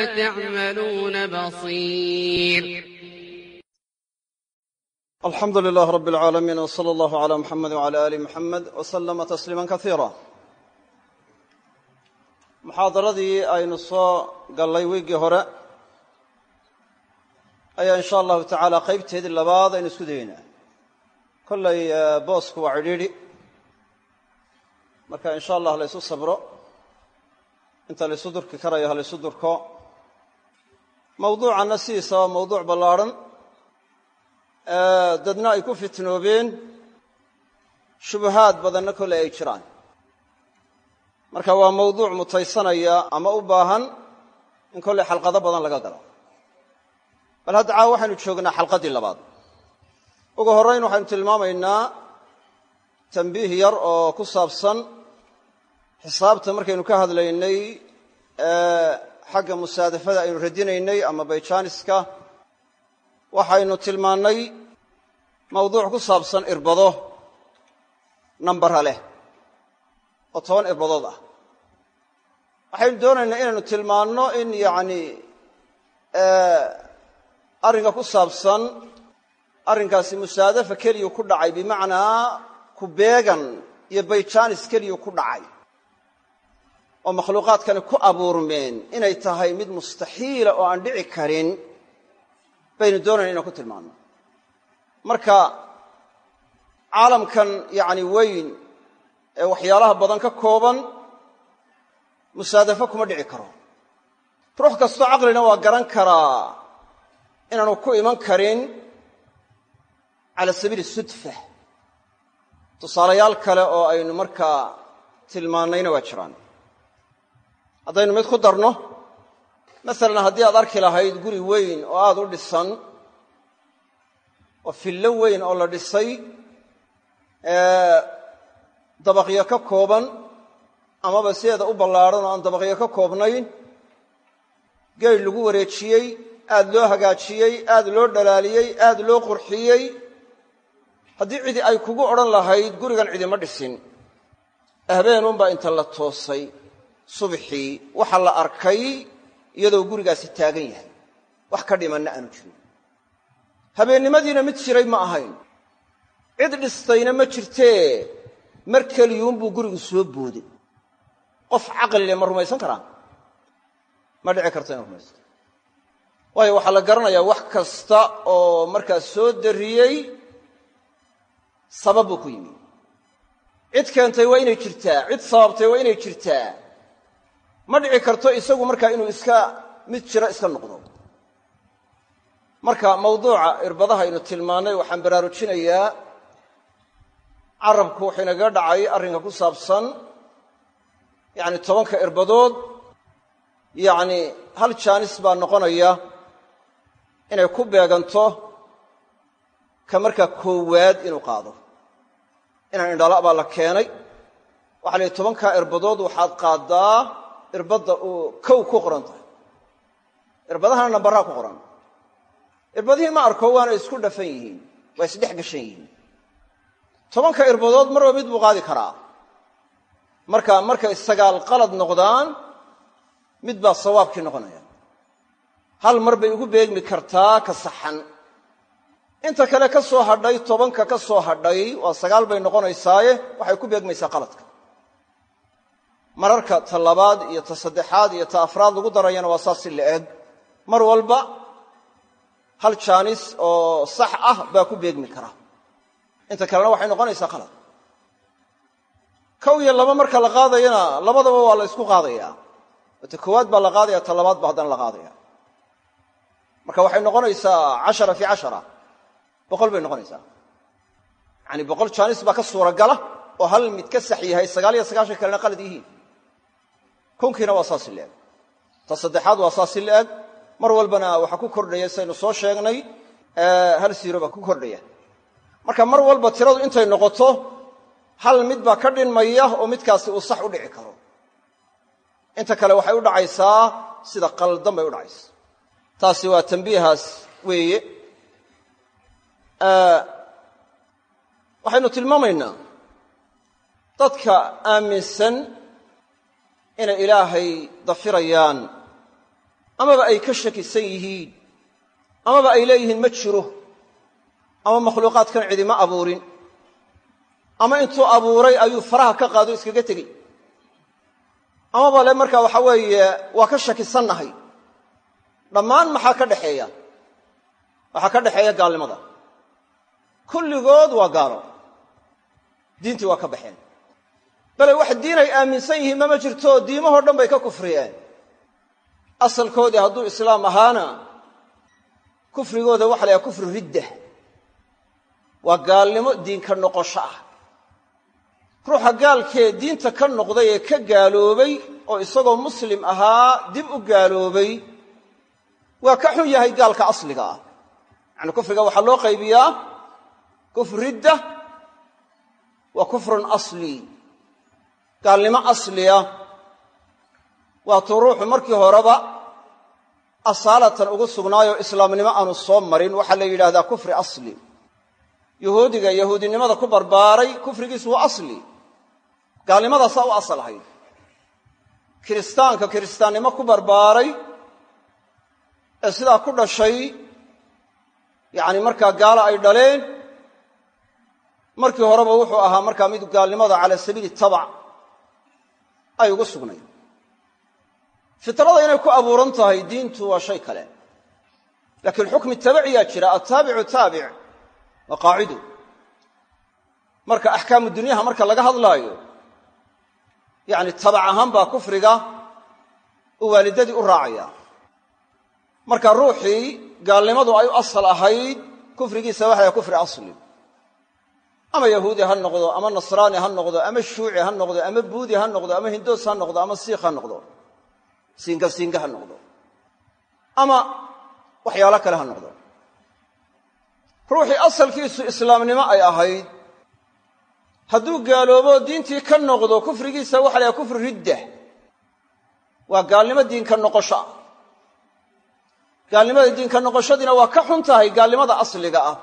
بما تعملون بصير alxamdu lilah rab اlcaalamiin wslى allahu عlى muxamed wعalى ali muxamed wslama tasliima kaiira muxaadaradii aynu soo gallay wiiggii hore ayaa in sha allahu tacaala qaybteedii labaad aynu isku dayeynaa kollay boosku waa cidhiidhi marka in sha allah laysu sabro inta laysu durki karayo ha laysu durko mawduucanna sidiisa waa mawduuc ballaadhan dadna ay ku fitnoobeen shubahaad badanna kolley ay jiraan. Marka waa mawduuc mutaysanaya ama u baahan in kolley xalqado badan laga galo. Bal hadda caawa waxaynu joognaa xalqaddii labaad. Ugu horrayn waxaynu tilmaamaynaa tambiih yar oo ku saabsan xisaabta markaynu ka hadlaynay xagga musaadafada aynu radinaynay ama bayjaaniska waxaynu tilmaannay mawduuc ku saabsan irbado nambara leh oo toban irbadood ah. Waxaynu doonaynaa inaynu tilmaanno in yacni arrinka ku saabsan arrinkaasi musaadafa keliyu ku dhacay bimacnaa ku beegan iyo bayjaanis keliyu ku dhacay oo makhluuqaadkani ku abuurmeen inay tahay mid mustaxiila oo aan dhici karin baynu doonayna inaan ku tilmaanno. Marka caalamkan yacni weyn ee waxyaalaha badan ka kooban musaadafo kuma dhici karo. Ruux kastoo caqlina waa garan karaa inaanu ku iman karin cala sabiili sudfa. Tusaalayaal kale oo aynu markaa tilmaannayna waa jiraan haddaynu mid ku darno? Masalan haddii aad arki lahayd guri weyn oo aada u dhisan oo fillo weyn oo la dhisay dabaqyo ka kooban amaba sideeda u ballaadhan oo aan dabaqyo ka koobnayn geyl lagu wareejiyey aad loo hagaajiyey aad loo dhalaaliyey aad loo qurxiyey haddii cidi ay kugu odhan lahayd gurigan cidima dhisin. Habeenunbaa inta la toosay subxii waxa la arkay iyadoo gurigaasi taagan yahay. Wax ka dhimanna aanu jirin. Habeennimadiina mid jiray ma ahayn. Cid dhistayna ma jirtee mar keliyuunbuu gurigu soo booday qof caqli leh ma rumaysan karaa ma dhici karto inu rumaysto. Waayo waxaa la garanayaa wax kasta oo markaas soo darriyey sabab buu ku yimi. Cid keentay waa inay jirtaa. Cid sababtay waa inay jirtaa ma dhici karto isagu markaa inuu iska mid jiro iska noqdo. Marka mawduuca irbadaha aynu tilmaannay waxaan baraarujinayaa carabku wuxuu inagaga dhacay arrinka ku saabsan yacni tobanka irbadood yacni hal jaanis baa noqonaya inay ku beeganto ka markaa koowaad inuu qaado. Inaan indhala baa la keenay. Waxa la yidhi tobankaa irbadood waxaad qaaddaa irbadda uu kow ku qoran tahay. Irbadahana nambaraa ku qoran. Irbadihii ma arko waana isku dhafan yihiin waa isdhex gashan yihiin. Tobanka irbadood marba mid buu qaadi karaa. Marka markay sagaal qalad noqdaan mid baa sawaabkii noqonaya. Hal mar bay ugu beegmi kartaa ka saxan. Inta kale ka soo hadhay tobanka ka soo hadhay waa sagaal bay noqonaysaaye waxay ku beegmaysaa qaladka mararka ta labaad iyo ta saddexaad iyo ta afraad lagu darayana waa saas si la eg mar walba hal jaanis oo sax ah baa ku beegmi kara. Inta kalena waxay noqonaysaa qalad kow iyo laba marka la qaadayana labadaba waa la ysku qaadayaa. Ta koowaad baa la qaadaya ta labaad ba haddana la qaadaya marka waxay noqonaysaa cashara fii cashara. Boqol bay noqonaysaa. Yacani boqol jaanis baa ka suuragala oo hal mid ka sax yahay sagaal iyo sagaashan kalena qalad yihiin kunkiina waa saasi la-eg ta saddexaad waa saasi la-eg mar walbana waxaa ku kordhaya saynu soo sheegnay hal siiro baa ku kordhaya. Marka mar walba tiradu intay noqoto hal mid baa ka dhinmaya oo midkaasi uu sax u dhici karo. Inta kale waxay u dhacaysaa sida qaldan bay u dhacaysa. Taasi waa tambiihaas weeye. Waxaynu tilmaamaynaa dadka aaminsan inay ilaahay dafirayaan. Amaba ay ka shakisan yihiin. Amaba ay leeyihiin ma jiro. Ama makhluuqaadkan cidima abuurin. Ama intuu abuuray ayuu faraha ka qaado iskaga tegey amaba le markaa waxa weeye waa ka shakisannahay dhammaan maxaa ka dhexeeya waxaa ka dhexeeya gaalnimada. Kulligood waa gaalo diintii waa ka baxeen bale wax diin ay aaminsan yihiin mama jirto diimahoo dhan bay ka kufriyeen. Asalkoodii hadduu islaam ahaana kufrigooda waxa la yahay kufru ridda. Waa gaalnimo diinka noqosho ah. Ruuxa gaalkee diinta ka noqday ee ka gaaloobay oo isagoo muslim ahaa dib u gaaloobay waa ka xun yahay gaalka asliga ah. Yacani kufriga waxaa loo qaybiyaa kufr ridda wa kufrun asli gaalnimo asliya. Waatuu ruuxu markii horeba asaalatan ugu sugnaayoo islaamnimo aanu soo marin waxaa la yidhahdaa kufri asli. Yahuudiga yahuudinimada ku barbaaray kufrigiisu waa asli. Gaalnimadaasaa u asal ahayd. Kiristaanka kiristaannimo ku barbaaray ee sidaa ku dhashay yacni markaa gaalo ay dhaleen markii horeba wuxuu ahaa markaa mid gaalnimada cala sabiili tabac ay ugu sugnayd. Fitrada inay ku abuuran tahay diintu waa shay kale. Laakiin xukmi tabaciyaa jira attaabicu taabic waa qaacidu marka axkaamu dunyaha marka laga hadlaayo yacni tabac ahaan baa kufriga uu waalidadii u raacaya. Marka ruuxii gaalnimadu ay u asal ahayd kufrigiisa waxa lahay kufri asli ama yahuudi ha noqdo ama nasraani ha noqdo ama shuuci ha noqdo ama buudi ha noqdo ama hindoos ha noqdo ama siikh ha noqdo. Siinga siinga ha noqdo. Ama waxyaalo kale ha noqdo. Ruuxii asalkiisu islaamnimo ay ahayd hadduu gaaloobo diintii ka noqdo kufrigiisa waxa la yahay kufri ridda. Waa gaalnimo diinka noqosho ah gaalnimada diinka noqoshadiina waa ka xun tahay gaalnimada asliga ah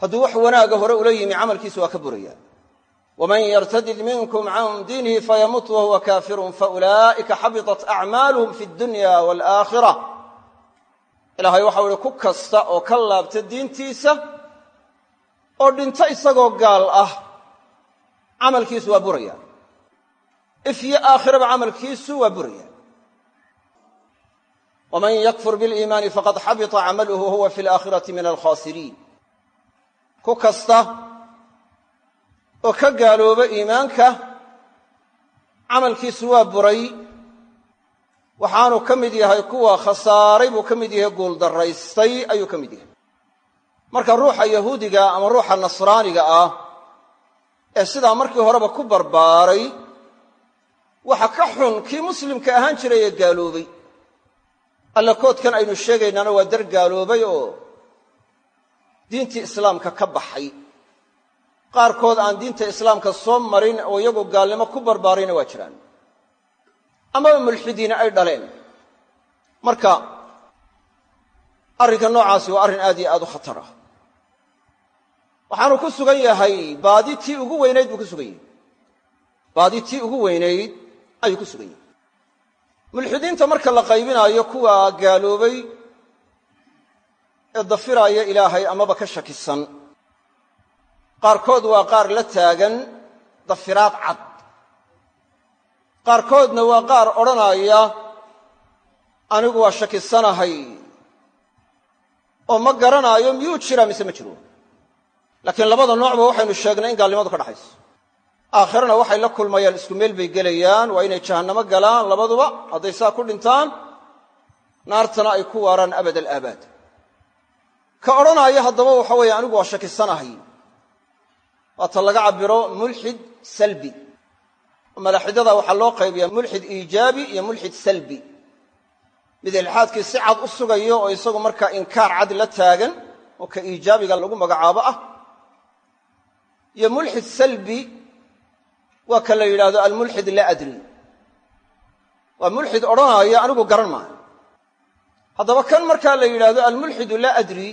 hadduu wax wanaaga hore ula yimi camalkiisu waa ka buraya. waman yartadid minkum can diinihi fayamut wahuwa kaafirun faulaa'ika xabitat acmaaluhum fi dunya waalaakhira ilaahay waxau ihi ku kasta oo ka laabta diintiisa oo dhinto isagoo gaal ah camalkiisu waa buraya. Ifyo aakhiraba camalkiisu waa buraya. waman yakfur biliimaani faqad xabita camaluhu wahuwa fi alaakhirati min alkhasiriin ku kasta oo ka gaalooba iimaanka camalkiisu waa buray. Waxaanu ka mid yahay kuwa khasaaray buu ka mid yahay guuldarraystay ayuu ka mid yahay. Marka ruuxa yahuudiga ama ruuxa nasraaniga ah ee sidaa markii horeba ku barbaaray waxa ka xun kii muslimka ahaan jiray ee gaaloobay. Alla koodkan aynu sheegaynaana waa dar gaaloobay oo diintii islaamka ka baxay. Qaarkood aan diinta islaamka soo marin oo iyagu gaalnimo ku barbaarayna waa jiraan. Amaba mulxidiina ay dhaleen. Marka arrinka noocaasi waa arrin aad iyo aad u khatar ah waxaanu ku sugan yahay baadi tii ugu weynayd buu ku sugan yahay. Baadi tii ugu weynayd ayuu ku sugan yahay. Mulxidiinta marka la qaybinaayo kuwa gaaloobay ee dafiraaya ilaahay amaba ka shakisan. Qaarkood waa qaar la taagan dafiraad cad. Qaarkoodna waa qaar odhanaya anigu waa shakisanahay. Oo ma garanaayo miyuu jiraa mise ma jiro? Laakiin labada noocba waxaynu sheegnay in gaalnimadu ka dhaxayso. Aakhirana waxay la kulmayaan isku meel bay gelayaan waa inay jahannamo galaan labaduba hadday saa ku dhintaan naartana ay ku waaraan abad alaabaad ka odhanaya haddaba waxa weeye anigu waa shakisanahay. Waata laga cabiro mulxid salbi. Malaaxidada waxaa loo qaybiyaa mulxid iijaabi iyo mulxid salbi. Mid ilxaadkii si cad u sugayo oo isagu markaa inkaar cad la taagan oo ka iijaabiga lagu magacaabo ah. Iyo mulxid salbi waa ka la yidhaahdo almulxid laa adri. Waa mulxid odhanaya anigu garan maayo. Haddaba kan markaa la yidhaahdo almulxidu laa adri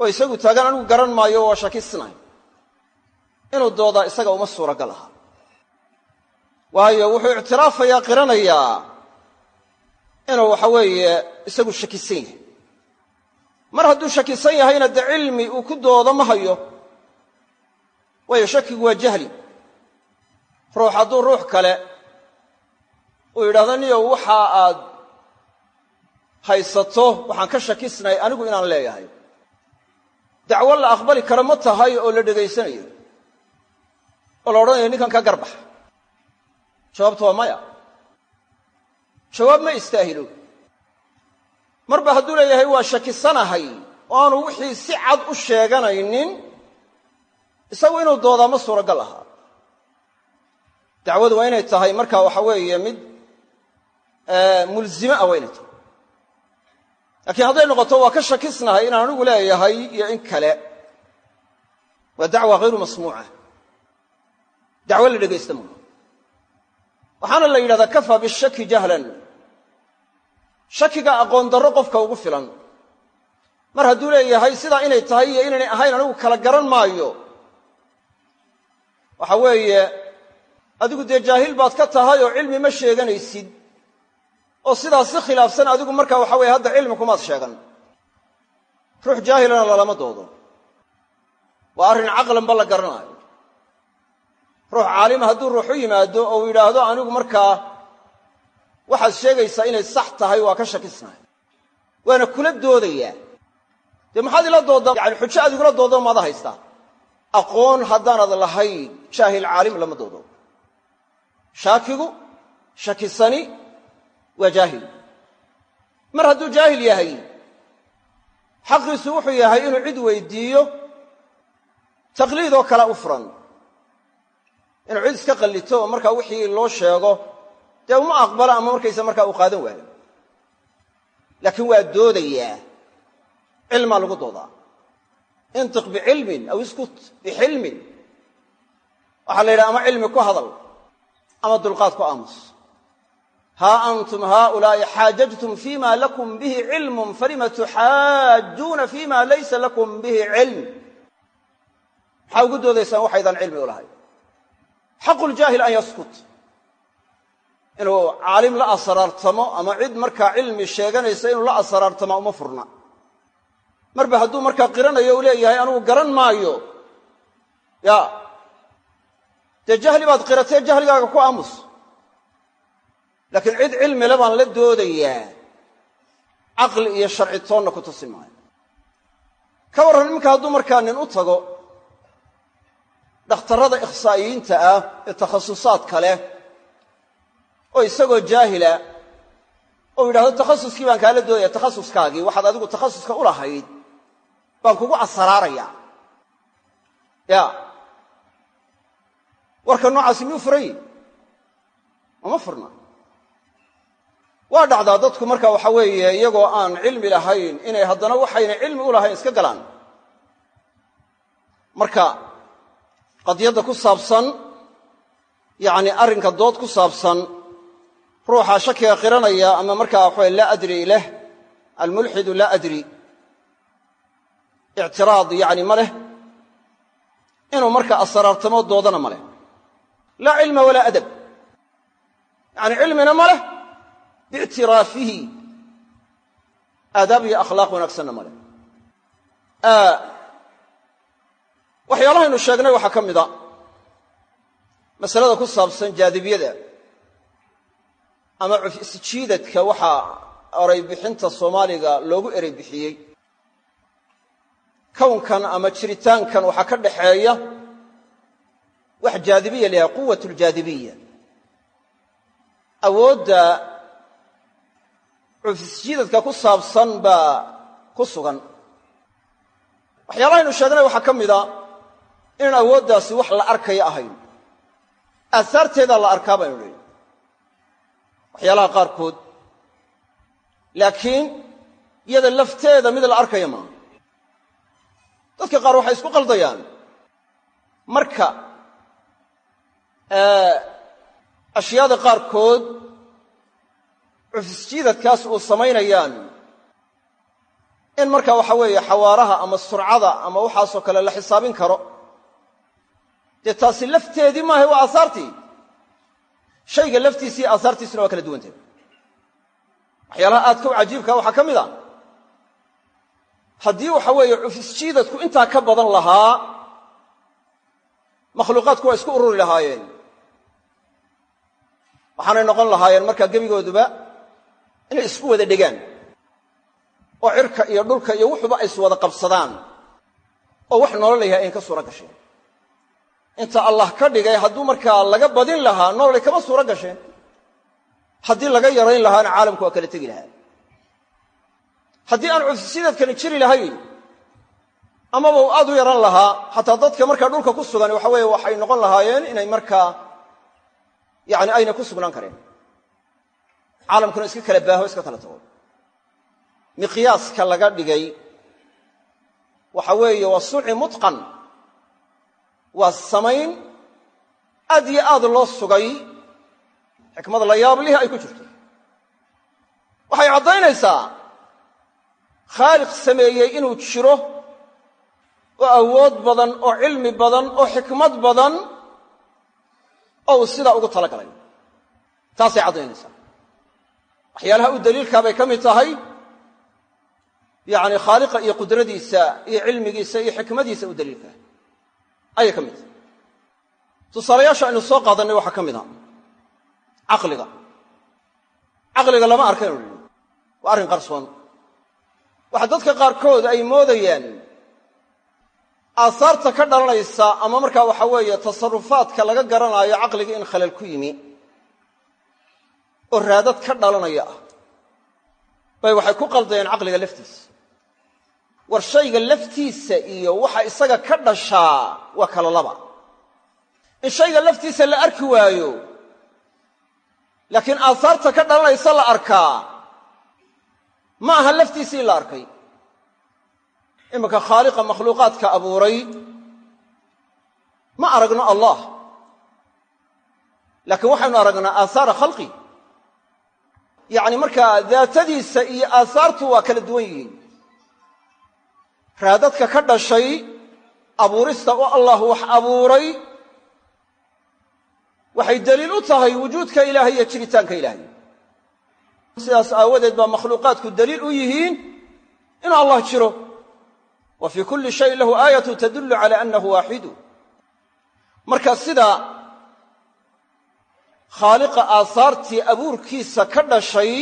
oo isagu taagan anigu garan maayo waa shakisnay inuu doodaa isaga uma suuragal aha waayo wuxuu ictiraafayaa qiranayaa inuu waxa weeye isagu shakisan yahay. Mar hadduu shakisan yahayna dee cilmi uu ku doodo ma hayo. Waayo shakigu waa jahli. Ruux hadduu ruux kale uu yidhahdo niyow waxa aad haysato waxaan ka shakisnay anigu inaan leeyahay dacwo la aqbali karo ma tahay oo la dhegaysanayo oo la odhanayo ninkan ka garbax. Jawaabtu waa maya. Jawaab ma istaahilo marba hadduu leeyahay waa shakisanahay oo aanu wixii si cad u sheeganaynin isagu inuu doodaa ma suuragal ahaa dacwadu waa inay tahay marka waxa weeye mid mulzime ah waa inay tahay laakiin hadday noqoto waa ka shakisnahay inaan anigu leeyahay iyo in kale. Waa dacwa hayru masmuuca. Dacwo la dhegaysta maaha waxaana la yidhahdaa kafaa bishaki jahlan. Shakiga aqoon darro qofka ugu filan. Mar hadduu leeyahay sidaa inay tahay iyo inaynay ahayn anigu kala garan maayo. Waxa weeye adigu dee jaahil baad ka tahay oo cilmi ma sheeganaysid oo sidaas si khilaafsan adigu markaa waxa weye hadda cilmi kumaad sheegan. Ruux jaahilana lalama doodo. Waa arrin caqlanba la garanaayo ruux caalima hadduu ruux u yimaado oo uu yidhaahdo anigu markaa waxaad sheegaysaa inay sax tahay waa ka shakisnahay. Waana kula doodayaa dee maxaad ila dooddaa? Yani xujo aad igula doodo maada haystaa aqoon haddaanad lahayn jaahil caalim lama doodo. Shaakigu shakisani waa jaahil. Mar hadduu jaahil yahay xaqiisu wuxuu yahay inuu cid weydiiyo taqliidoo kale u furan. Inuu cid iska qallito oo markaa wixii loo sheego dee uma aqbalo ama markaysa markaa uu qaadan waayo. Laakiin waa doodayaa cilmaa lagu doodaa. Intiq bicilmin aw iskut bixilmin. Waxaa la yidhaha ama cilmi ku hadal ama dulqaad ku aamus haa antum haaulaa'i xaajajtum fima lakum bihi cilmun falima tuxaajuuna fima laysa lakum bihi cilm maxaa ugu doodaysaan waxaydaan cilmi u lahayn xaqu ljaahil an yaskut inuu caalim la asraartamo ama cid markaa cilmi sheeganaysa inuu la asraartama uma furna marba hadduu markaa qiranayo uu leeyahay anugu garan maayo ya dee jahli baad qiratee jahligaaga ku laakiin cid cilmile baan la doodayaa. Caqli iyo sharci toonna ku tusi maayo. Ka warran iminka hadduu markaa nin u tago dhakhtarrada ikhsaa'iyiinta ah ee takhasusaadka leh oo isagoo jaahila ou yidhahdo takhasuskii baan kaala doodaya takhasuskaagii waxaad adigu takhasuska u lahayd baan kugu asaraaraya ya. Warka noocaasi miyuu furan yihi uma furna waa dhacdaa dadku marka waxa weeye iyagoo aan cilmi lahayn inay haddana waxayna cilmi u lahayn iska galaan. Marka qadiyadda ku saabsan yacni arrinka dood ku saabsan ruuxa shakiga qiranaya ama markaa waxawe laa adri leh almulxidu laa adri ictiraad yacni ma leh inuu marka asraartamo doodana ma leh. Laa cilma walaa adab. Yacni cilmina ma leh biictiraafihi aadaab iyo akhlaaq wanaagsanna ma leh waxyaalahaynu sheegnay waxaa ka mida masalada ku saabsan jaadibiyada ama cufisjiidadka waxaa eray bixinta soomaaliga loogu erey bixiyey kownkan ama jiritaankan waxaa ka dhaxeeya wax jaadibiya la yahay quwat ljaadibiya awoodda cufisjiidadka ku saabsan baa ku sugan. Waxyaalahaynu sheegnay waxaa ka mida inaan awooddaasi wax la arkayo ahayn. Aahaarteedaa la arkaa baynu lehi waxyaalaha qaarkood. Laakiin iyada lafteeda mid la arkaya maaha. Dadka qaar waxay isku qaldayaan. Marka ashyaada qaarkood cufisjiidadkaas uu samaynayaan. In marka waxa weeye xawaaraha ama surcada ama waxaasoo kale la xisaabin karo. Dee taasi lafteedii maaha waa aahaartii shayga laftiisii aahaartiisuna waa kala duwantahy waxyaalaha aadka u cajiibka waxaa ka mid a. Haddii waxa weeye cufisjiidadku intaa ka badan lahaa makhluuqaadku waa isku ururi lahaayeen. Waxaanay noqon lahaayeen markaa gebigooduba inay isku wada dhegaan oo cirka iyo dhulka iyo wuxuba ay iswada qabsadaan oo wax nolol yahay ayn ka suuro gasheen. Inta allah ka dhigay hadduu markaa laga badin lahaa nololay kama suuro gasheen. Haddii laga yarayn lahaana caalamku waa kala tegi lahaa. Haddii aan cufsiidadkani jiri lahayn amaba uu aad u yaran lahaa xataa dadka markaa dhulka ku sugan waxa weeye waxay noqon lahaayeen inay markaa yani ayna ku sugnaan kareen caalamkuna iska kala baaho iska kala tago. Miqyaaska laga dhigay waxa weeye waa suci mutqan. Waa samayn aad iyo aad loo sugay. Xikmad la yaab lihi ay ku jirto. Waxay caddaynaysaa khaaliq sameeyey inuu jiro oo awood badan oo cilmi badan oo xikmad badan oo uu sidaa ugu tala galay taasay caddaynaysaa waxyaalaha u daliilkaa bay ka mid tahay. Yacni khaaliqa iyo qudradiisa iyo cilmigiisa iyo xikmadiisa u daliilkaa ayay ka mid tahay. Tusaalayaasha aynu soo qaadannay waxaa ka mid a caqliga. Caqliga lama arkaynu nidhi waa arrin qarsoon. Waxa dadka qaarkood ay moodayaan aahaarta ka dhalanaysa ama markaa waxa weeye tasarufaadka laga garanaayo caqliga in khalal ku yimi oo raadad ka dhalanaya. Ah bay waxay ku qaldayeen caqliga laftiisa. War shayga laftiisa iyo waxa isaga ka dhashaa waa kala laba. In shayga laftiisa la arki waayo laakiin aahaarta ka dhalanaysa la arkaa ma aha laftiisii la arkay. Iminka khaaliqa makhluuqaadka abuuray ma aragno allah. Laakiin waxaynu aragnaa aahaara khalqi yacni markaa daatadiisa iyo aahaartu waa kala duwan yihiin. Raadadka ka dhashay abuurista oo allah wax abuuray waxay daliil u tahay wujuudka ilaahay iyo jiritaanka ilaahay. Sidaas aawadeed baa makhluuqaadku daliil u yihiin inuu allah jiro. Wa fii kulli shayin lahu aayatu tadullu cala annahu waaxidu khaaliqa aahaartii abuurkiisa ka dhashay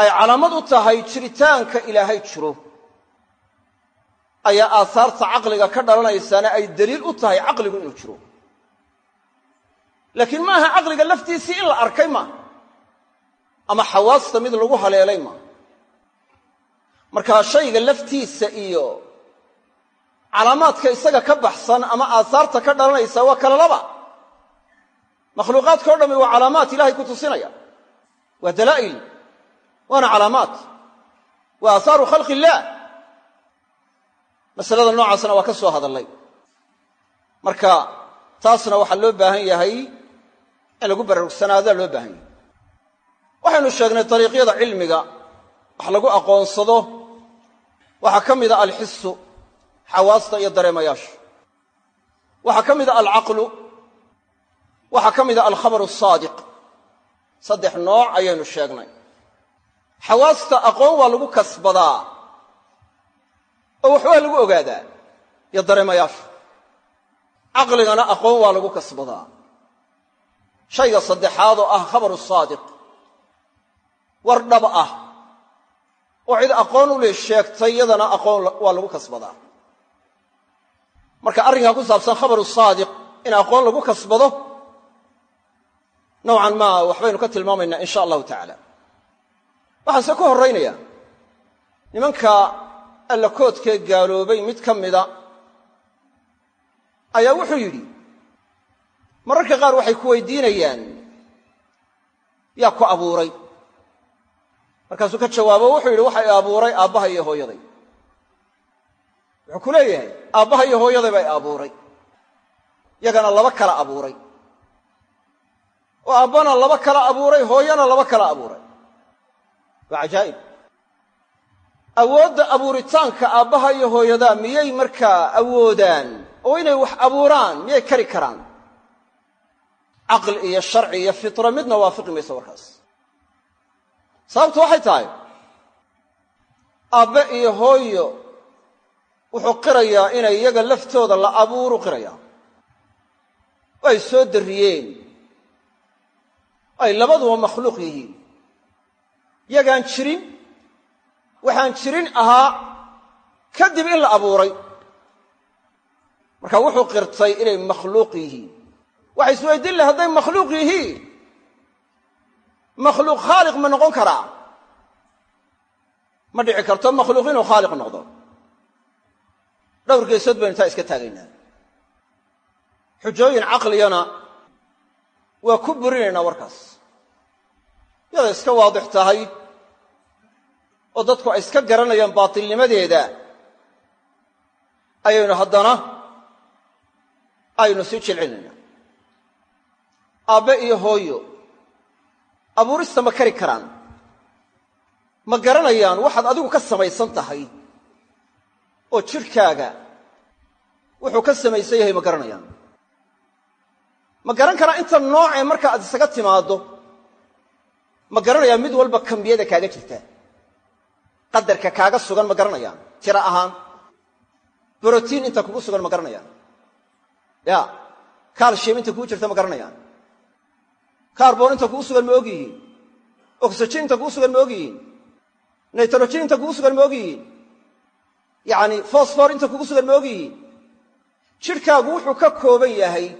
ay calaamad u tahay jiritaanka ilaahay jiro. Ayaa aahaarta caqliga ka dhalanaysaana ay daliil u tahay caqligu inuu jiro. Laakiin ma aha caqliga laftiisii in la arkay maaha ama xawaasta mid lagu haleelay maaha markaa shayga laftiisa iyo calaamaadka isaga ka baxsan ama aahaarta ka dhalanaysa waa kala laba makhluuqaadka o dhami waa calaamaat ilahay ku tusinaya. Waa dalaa'il waana calaamaat waa aahaaru khalqi illaah masalada noocaasna waa ka soo hadallay. Marka taasna waxaa loo baahan yahay in lagu baraarugsanaada loo baahan yahay. Waxaynu sheegnay dariiqyada cilmiga wax lagu aqoonsado. Waxaa ka mida alxisu xawaasta iyo dareemayaasha waxaa ka mida alcaqlu waxaa ka mida alkhabaru asaadiq saddex nooc ayaynu sheegnay. Xawaasta aqoon waa lagu kasbadaa. Oo waxbaa lagu ogaadaa. Iyo dareemayaasha caqligana aqoon waa lagu kasbadaa. Shayga saddexaad oo ah khabaru saadiq. War dhab ah. Oo cid aqoon u leh sheegtay yadana aqoon waa lagu kasbadaa. Marka arrinkaa ku saabsan khabaru saadiq in aqoon lagu kasbado nowcan maa waxbaynu ka tilmaamaynaa in sha allahu tacaala. Waxaanse ku horraynaya nimanka allakoodkee gaaloobay mid ka mida ayaa wuxuu yidhi mararka qaar waxay ku weydiinayaan yaa ku abuuray markaasuu ka jawaabo wuxuu yidhi waxa i abuuray aabbaha iyo hooyaday. Wuxuu ku leeyahay aabbaha iyo hooyaday baa i abuuray. Yagana laba kala abuuray oo aabbana laba kala abuuray hooyana laba kala abuuray. Waa cajaa'ib. Awoodda abuuritaanka aabbaha iyo hooyadaa miyay markaa awoodaan? Oo inay wax abuuraan miyay kari karaan? Caqli iyo sharci iyo fitra midna waafiqi mayso warkaas. Sababtu waxay tahay aabbe iyo hooyo wuxuu qirayaa inay iyaga laftooda la abuuru qirayaa. Oo ay soo darriyeen ay labaduba makhluuq yihiin. Yagaan jirin waxaan jirin ahaa kadib in la abuuray. Marka wuxuu qirtay inay makhluuq yihiin. Waxay isweydiin lahay hadday makhluuq yihiin. Makhluuq khaaliq ma noqon karaa. Ma dhici karto makhluuq inuu khaaliq noqdo. Dhowr geesood baynu taa iska taagaynaa. Xujooyin caqliyana waa ku burinaynaa warkaas yada iska waadix tahay. Oo dadku ay iska garanayaan baatilnimadeeda. Ayaynu haddana aynu sii jilcinaynaa aabbe iyo hooyo abuurista ma kari karaan. Ma garanayaan waxaad adigu ka samaysan tahay. Oo jidhkaaga wuxuu ka samaysan yahay ma garanayaan. Ma garan karaa inta noocee marka aad isaga timaaddo ma garanayaan mid walba kambiyada kaaga jirta? Qadarka kaaga sugan ma garanayaan. Tiro ahaan brotiin inta kugu sugan ma garanayaan. Ya kaalshim inta kugu jirta ma garanayaan. Kaarbon inta kugu sugan ma og yihiin oxygen inta kugu sugan ma og yihiin nitrogen inta kugu sugan ma og yihiin yacni fosfor inta kugu sugan ma og yihiin wuxuu ka kooban yahay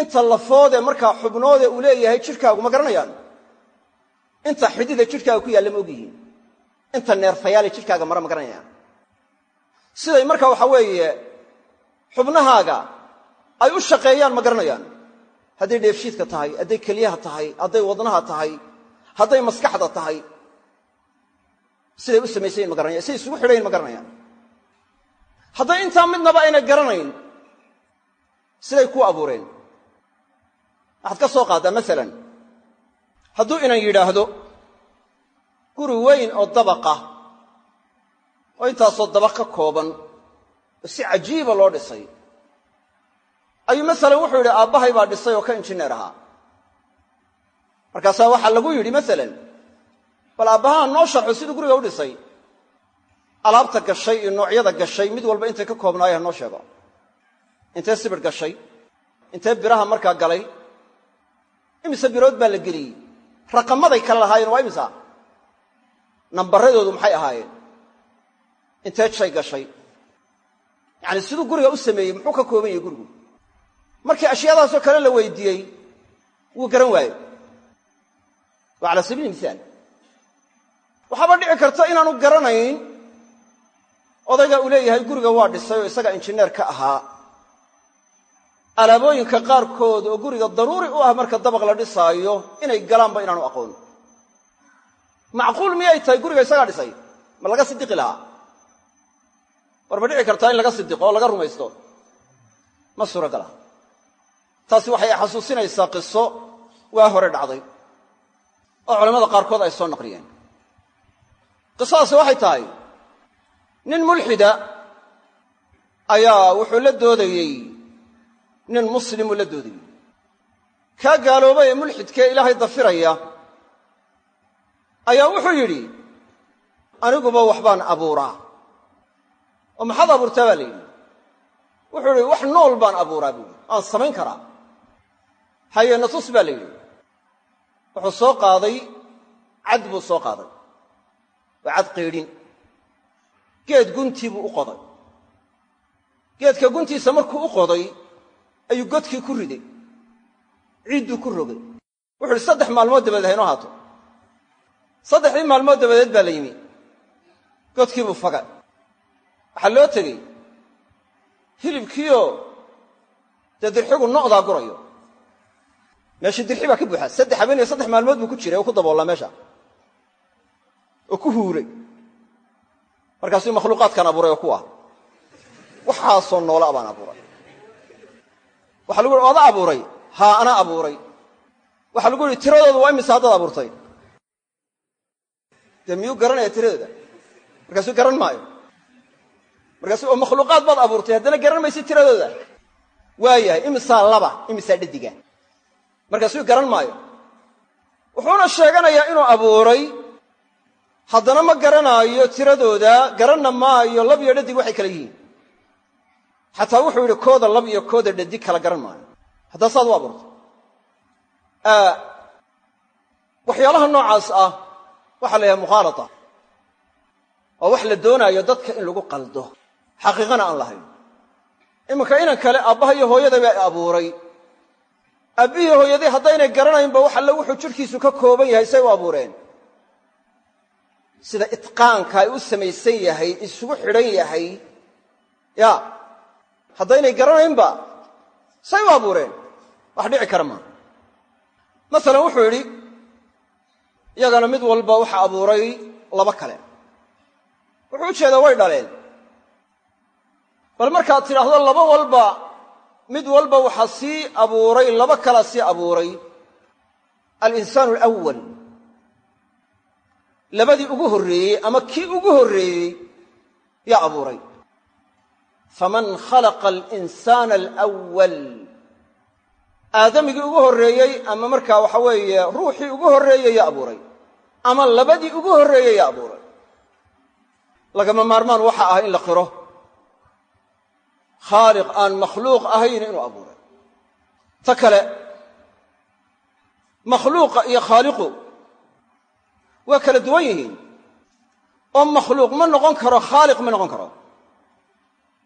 inta lafoodee markaa xubnoode uu leeyahay jidhkaagu ma garanayaan inta xidida jidhkaaga ku yaalla ma og yihiin inta neerfayaale jidhkaaga mara ma garanayaan siday marka waxa weeye xubnahaaga ay u shaqeeyaan ma garanayaan. Hadday dheefshiidka tahay hadday keliyaha tahay hadday wadnaha tahay hadday maskaxda tahay siday u samaysayin ma garanayan siday isugu xidhayin ma garanayaan. Hadday intaa midnaba aynay garanayn siday kuu abuureen. Waxaad ka soo qaaddaa masalan hadduu inan yidhaahdo guri weyn oo dabaqa oo intaasoo dabaq ka kooban oo si cajiiba loo dhisay. Ayuu masalan wuxuu yidhi aabbahay baa dhisay oo ka injineer ahaa. Markaasaa waxaa lagu yidhi masalan bal aabbahaa noo sharxo siduu guriga u dhisay. Alaabta gashay iyo noocyada gashay mid walba intay ka koobnaayo ha noo sheego. Intee sibir gashay? Intee biraha markaa galay? Imise birood baa la geliyey raqamaday kale lahaayeen waa imisa? Nambaradoodu maxay ahaayeen? Intee shay gashay? Yacani siduu guriga u sameeyey muxuu ka kooban yahay gurigu? Markii ashyaadaasoo kale la weydiiyey wuu garan waaye. Waa cala sabiili mihaal waxaaba dhici karta inaanu garanayn odayga uu leeyahay guriga waa dhisay oo isaga injineer ka ahaa alaabooyinka qaarkood oo guriga daruuri u ah marka dabaq la dhisaayo inay galaanba inaanu aqoon. Macquul miyay tahay guriga isagaa dhisay? Ma laga sidiqi lahaa. War ma dhici kartaa in laga sidiqo oo laga rumaysto? Ma suuragala taasi waxay xasuusinaysaa qiso waa hore dhacday oo culamada qaarkood ay soo naqliyeen. Qisadaasi waxay tahay nin mulxida ayaa wuxuu la doodayey nin muslimuu la doodayey kaa gaaloobay ee mulxidkee ilaahay dafiraya ayaa wuxuu yidhi aniguba waxbaan abuuraa. Oo maxaad abuurtaa? baa la yidhi. Wuxuu yidhi wax nool baan abuuraa buu yidhi. Aan samayn karaa. Haye natus baa la yidhi. Wuxuu soo qaaday cad buu soo qaaday. Waa cad qaydhin geed guntii buu u qoday. Geedka guntiisa markuu u qoday ayuu godkii ku riday. Ciidduu ku rogay. Wuxu saddex maalmood dabadeed haynoo haato saddexdii maalmood dabadeed baa la yimi. Godkii buu fagay waxaa loo tegey hilibkiioo dee dirxigu no'daa gurayo. Meeshii dirxi baa ka buuxa. Saddex habeen iyo saddex maalmood buu ku jiray oo ku daboollaa meesha. Oo ku huuray. Markaasuu makhluuqaadkan abuuray oo kuwa waxaasoo noola baan abuuray waxaa lagu yihi oda abuuray. Haa anaa abuuray. Waxaa lagu yihi tiradooda waa imise haddaad abuurtay? Dee miyuu garanaya tiradooda? Markaasuu garan maayo. Markaasu oo makhluuqaad baad abuurtay haddana garan maysid tiradooda. Waayahay imisaa laba imisaa dhadiga markaasuu garan maayo. Wuxuuna sheeganayaa inuu abuuray haddana ma garanaayo tiradooda garanna maayo lab iyo dhadig waxay kala yihiin xataa wuxuu yidhi kooda lab iyo kooda dhadig kala garan maayo. Haddaa saad u abuurtay. Waxyaalaha noocaas ah waxaa la yidhaha mukhaalata. Waa wax la doonaayo dadka in lagu qaldo. Xaqiiqana aan lahayn. Iminka inan kale aabbaha iyo hooyaday baa abuuray. Aabbihii hooyaday haddaynay garanaynba wax alle wuxuu jidhkiisu ka kooban yahay say u abuureen. Sida itqaanka ay u samaysan yahay isugu xidhan yahay. Ya haddaynay garanaynba say u abuureen? Wax dhici kara maa masalan wuxuu yidhi iyagana mid walba waxa abuuray laba kale. Wuxuu u jeedaa way dhaleen. Bal markaad tidhaahdo laba walba mid walba waxaa sii abuuray laba kalaa sii abuuray. Alinsaanu alawal labadii ugu horreeyey ama kii ugu horreeyey yaa abuuray faman khalaqa alinsaana alawal aadamigii ugu horreeyey ama markaa waxa weeye ruuxii ugu horreeyey yaa abuuray. ama labadii ugu horreeyey yaa abuuray. Lagama maarmaan waxa ah in la qiro. Khaaliq aan makhluuq ahayn inuu abuuray. Ta kale makhluuqa iyo khaaliqu waa kala duwan yihiin. Oo makhluuq ma noqon karo khaaliq ma noqon karo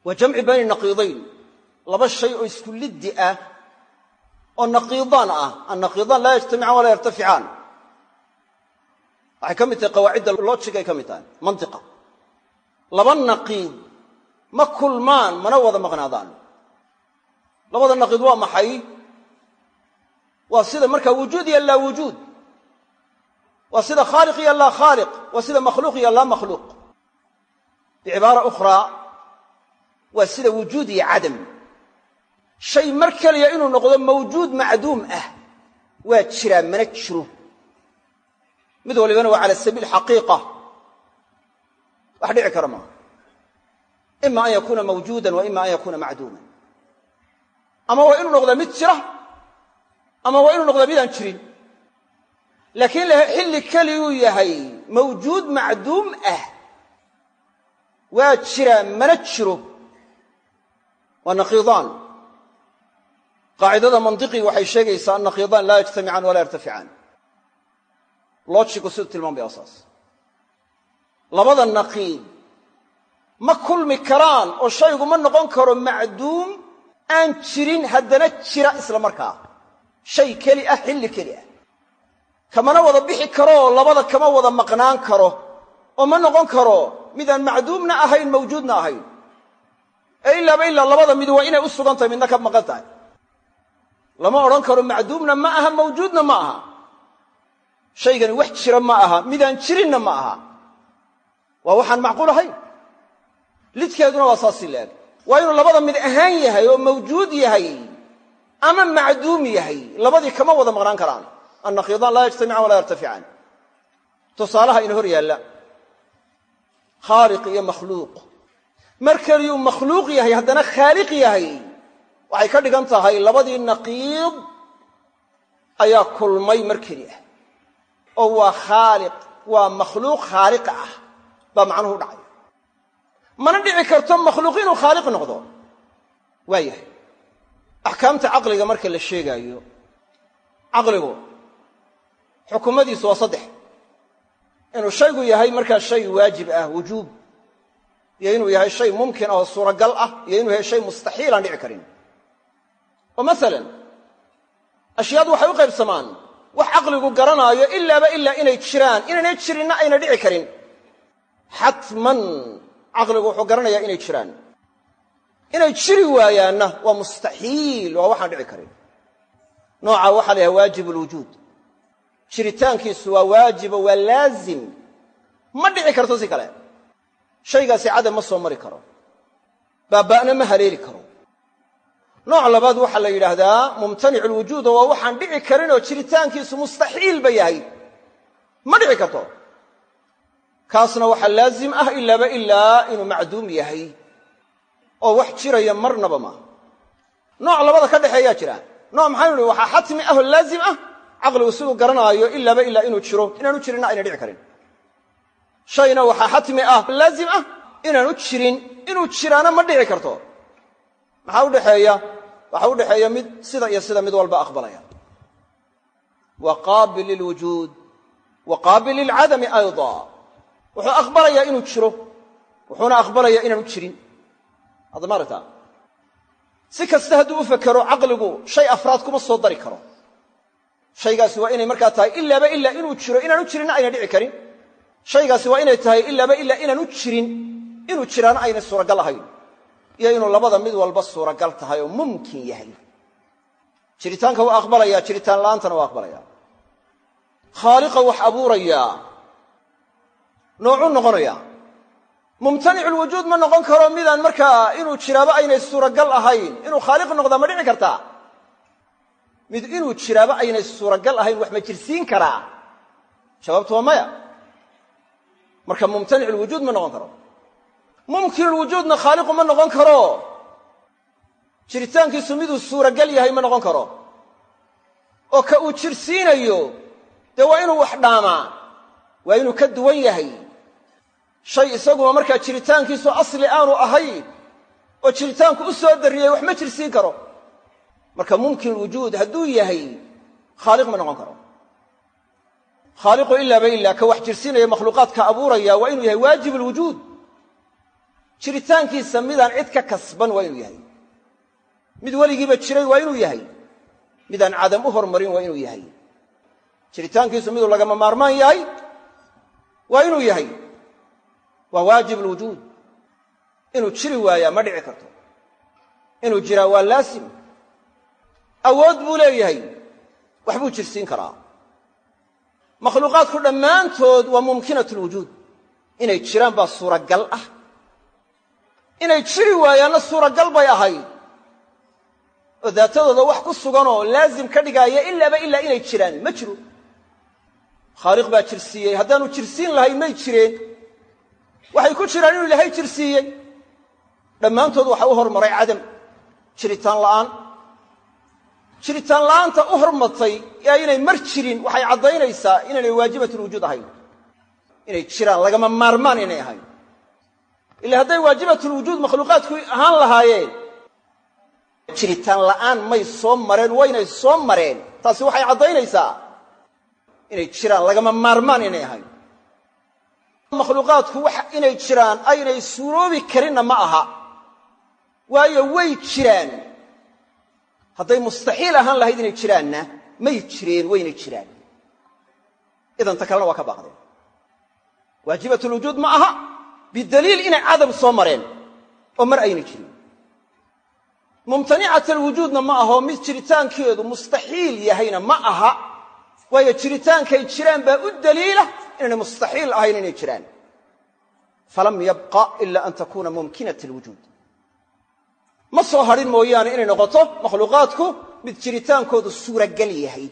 waa jamci bayni naqiidayn laba shay oo isku liddi ah oo naqiidaan ah. Annaqiidaan laa yajtamicaan walaa yartaficaan waxay ka mid tahay qawaacidda lojigay ka mid tahay. Mantiqa. Laba naqiid ma kulmaan mana wada maqnaadaan. Labada naqiid waa maxay? Waa sida markaa wujuud iyo laa wujuud. Waa sida khaaliq iyo laa khaaliq. Waa sida makhluuq iyo laa makhluuq. Bicibaara ukhraa waa sida wujuud iyo cadam. Shay mar keliya inuu noqdo mawjuud macduum ah waa jiraa mana jiro. Mid walibana waa cala sabiil xaqiiqa. Wax dhici kara maaha ima an yakuuna mawjuudan wa ima an yakuuna macduuman. Ama waa inuu noqdaa mid jira ama waa inuu noqdaa midaan jirin. Laakiin xilli keliguu yahay mawjuud macduum ah waa jiraa mana jiro waa naqiidaan. Qaacidada mandiqii waxay sheegaysaa an naqiidaan laa yajtamicaan walaa yartaficaan lojigu siduu tilmaamaya saas labada naqiid ma kulmi karaan oo shaygu ma noqon karo macduum aan jirin haddana jira isla markaa. Shay keli ah xilli keli ah. Kamana wada bixi karooo labada kama wada maqnaan karo. Oo ma noqon karo midaan macduumna ahayn mawjuudna ahayn ee ilaaba ilaa labada mid waa inay u sugan tahay midna ka maqan tahay lama odhan karo macduumna ma aha mawjuudna ma aha. Shaygani wax jira ma aha midaan jirinna ma aha. Waa waxaan macquul ahayn lidkeeduna waa saasi leeg. Waa inuu labada mid ahaan yahay oo mawjuud yahay ama macduum yahay labadii kama wada maqnaan karaan. Annaqiidaan laa yajtamicaan walaa yartaficaan tusaalaha ina hor yaalla khaaliq iyo makhluuq mar keliyuu makhluuq yahay haddana khaaliq yahay. Waxay ka dhigan tahay labadii naqiid ayaa kulmay mar keli ah. Oo waa khaaliq waa makhluuq khaaliq ah baa macnuhu dhacay. Mana dhici karto makhluuq inuu khaaliq noqdo. Waa yahay. Axkaamta caqliga marka la sheegaayo caqligu xukumadiisu waa saddex. Inuu shaygu yahay markaa shay waajib ah wujuub iyo inuu yahay shay mumkin oo suuragal ah iyo inuu yahay shay mustaxiil aan dhici karin. Oo masalan ashyaadu waxay u qaybsamaan wax caqligu garanaayo ilaaba ilaa inay jiraan inaynay jirinna ayna dhici karin. Xatman caqligu wuxuu garanayaa inay jiraan. Inay jiri waayaanna waa mustaxiil waa waxaan dhici karin. Nooca waxaa la yidhaha waajib alwujuud jiritaankiisu waa waajibo waa laazim. Ma dhici karto si kale shaygaasi cadam ma soo mari karo. Baaba'na ma haleeli karo. Nooc labaad waxaa la yidhaahdaa mumtanicu lwujuuda waa waxaan dhici karinoo jiritaankiisu mustaxiilba yahay. Ma dhici karto. Kaasna waxaa laazim ah ilaaba ilaa inuu macduum yahay. Oo wax jiraya marnaba maaha nooc labada ka dhexeeyaa jira. Nooc maxaynu ihi waxaa xatmi ah oo laazim ah. Caqligu siduu garanaayo ilaaba ilaa inuu jiro. Inaanu jirinna ayna dhici karin shayna waxaa xatmi ah laazim ah inaanu jirin inuu jiraana ma dhici karto. Maxaa udhexeeya waxaa udhexeeya mid sida iyo sida mid walba aqbalaya. Wa qaabil lilwujuud wa qaabil lilcadami ayda. Wuxuu aqbalayaa inuu jiro wuxuuna aqbalayaa inaanu jirin. Hadda maaragta si kasta hadduu u fekero caqligu shay afraad kuma soo dari karo. Shaygaasi waa inay markaa tahay ilaaba ilaa inuu jiro inaanu jirinna ayna dhici karin shaygaasi waa inay tahay ilaaba ilaa inaanu jirin inuu jiraana aynay suuragal ahayn. Iyo inuu labada mid walba suuragal tahay oo mumkin yahay. Jiritaanka waa aqbalaya jiritaan la'aantana waa aqbalaya. Khaaliqa wax abuurayaa noocuu noqonaya. Mumtanicu lwujuud ma noqon karo midaan markaa inuu jiraaba aynay suuragal ahayn. Inuu khaaliq noqdaa ma dhici kartaa? Mid inuu jiraaba aynay suuragal ahayn wax ma jirsiin karaa? Jawaabtu waa maya marka mumtanic lwujuud ma noqon karo. Mumkin lwujuudna khaaliqu ma noqon karo. Jiritaankiisu miduu suuragal yahay ma noqon karo. Oo ka uu jirsiinayo dee waa inuu wax dhaamaa waa inuu ka duwan yahay. Shay isaguba markaa jiritaankiisu asli aanu ahayn oo jiritaanku u soo darriyey wax ma jirsiin karo. Marka mumkin wujuud hadduu yahay khaaliq ma noqon karo khaaliqu ilaaba ilaa ka wax jirsiinaya makhluuqaadka abuuraya waa inuu yahay waajib lwujuud jiritaankiisa midaan cid ka kasban waa inuu yahay. Mid weligiiba jiray waa inuu yahay. Midaan cadam u hormarin waa inuu yahay. Jiritaankiisu miduu lagama maarmaan yahay waa inuu yahay. Waa waajib lwujuud inuu jiri waayaa ma dhici karto. Inuu jiraa waa laasim. Awood buu leeyahay. Waxbuu jirsiin karaa makhluuqaadku dhammaantood waa mumkinat lwujuud inay jiraan baa suuragal ah. Inay jiri waayaanna suuragal bay ahayd. Oo daatadooda wax ku suganoo laazim ka dhigaaya ilaaba ilaa inay jiraan ma jiro. Khaaliq baa jirsiiyey. Haddaanu jirsiin lahayn may jireen. Waxay ku jiraan inuu ilaahay jirsiiyey. Dhammaantood waxa u hormaray cadam. Jiritaan la'aan jiritaan la'aanta u hormartay ee inay mar jirin waxay caddaynaysaa inaynay waajibatulwujuud ahayn. Inay jiraan lagama maarmaan inay ahayn. Ila hadday waajibatulwujuud makhluuqaadku ahaan lahaayeen jiritaan la'aan may soo mareen waynay soo mareen taasi waxay caddaynaysaa inay jiraan lagama maarmaan inay ahayn. Makhluuqaadku wax inay jiraan aynay suuroobi karinna ma aha. Waayo way jiraan hadday mustaxiil ahaan lahayd inay jiraanna may jireen wayna jiraan. Idan ta kalena waa ka baaqdeen waajibatulwujuud ma aha bidaliil inay cadam soo mareen oo mar ayna jirin. Mumtanicat alwujuudna ma aho mid jiritaankeedu mustaxiil yahayna ma aha waayo jiritaankay jiraan baa u daliila inaynay mustaxiil ahayn inay jiraan. Falam yabqa ila an takuuna mumkinat alwujuud ma soo hadhin mooyaane inay noqoto makhluuqaadku mid jiritaankoodu suuragal yahay.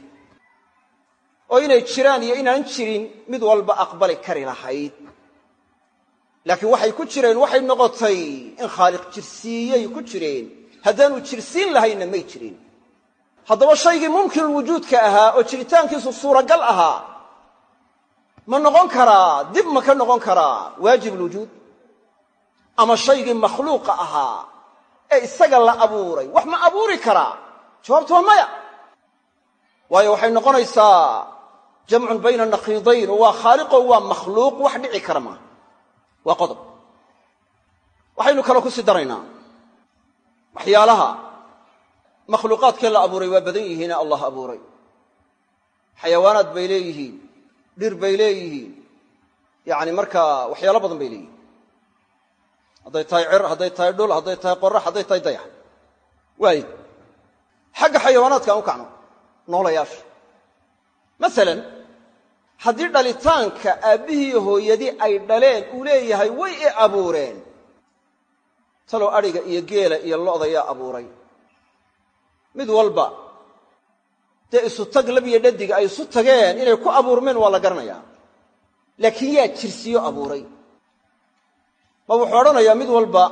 Oo inay jiraan iyo inaan jirin mid walba aqbali kari lahayd. Laakiin waxay ku jireen waxay noqotay in khaaliq jirsiiyey ku jireen. Haddaanu jirsiin lahaynna may jirin. Haddaba shaygii mumkinulwujuudka ahaa oo jiritaankiisu suuragal ahaa ma noqon karaa dib ma ka noqon karaa waajib lwujuud ama shaygii makhluuqa ahaa ee isaga la abuuray. Wax ma abuuri karaa? Jawaabtu waa maya. Waayo waxay noqonaysaa jamcun bayna naqiidayn oo waa khaaliqo waa makhluuq wax dhici kara maaha waa qodob. Waxaynu kale ku sii daraynaa waxyaalaha makhluuqaadkee la abuuray waa badan yihiine allah abuuray. Xayawaanaad bay leeyihiin dhir bay leeyihiin. Yacni markaa waxyaalo badan bay leeyihiin hadday tahay cir hadday tahay dhul hadday tahay qorax hadday tahay dayax. Waayo xagga xayawaanaadka aan u kacno noolayaasha masalan haddii dhalitaanka aabbihii hooyadii ay dhaleen uu leeyahay way i abuureen talow adhiga iyo geela iyo lo'da yaa abuuray. Mid walba dee isu tag labiyo dhadiga ay isu tageen inay ku abuurmeen waa la garanayaa. Laakiin yaa jirsiyo abuuray ma wuxuu odhanayaa mid walba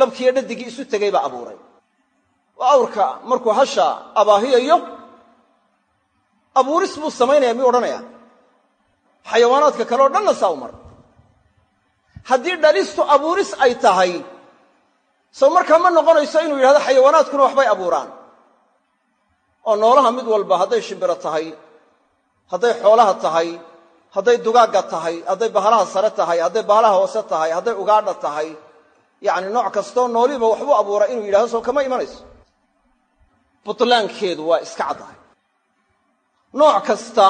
labkiiyo dhadigii isu tegay baa abuuray. Oo awrka markuu hasha abaahiyayo abuuris buu samaynaya miyuu odhanaya xayawaanaadka kale dhanna saa u mar. Haddii dhalistu abuuris ay tahay sow markaa ma noqonayso inuu yidhahdo xayawaanaadkuna waxbay abuuraan. Oo noolaha mid walba hadday shimbiro tahay hadday xoolaha tahay hadday dugaagga tahay hadday bahalaha sare tahay hadday bahalaha hoose tahay hadday ugaadha tahay yacni nooc kastoo nooliba waxbuu abuuraa inuu yidhahdo sow kama imanayso. Butlaankeedu waa iska caddahay. Nooc kasta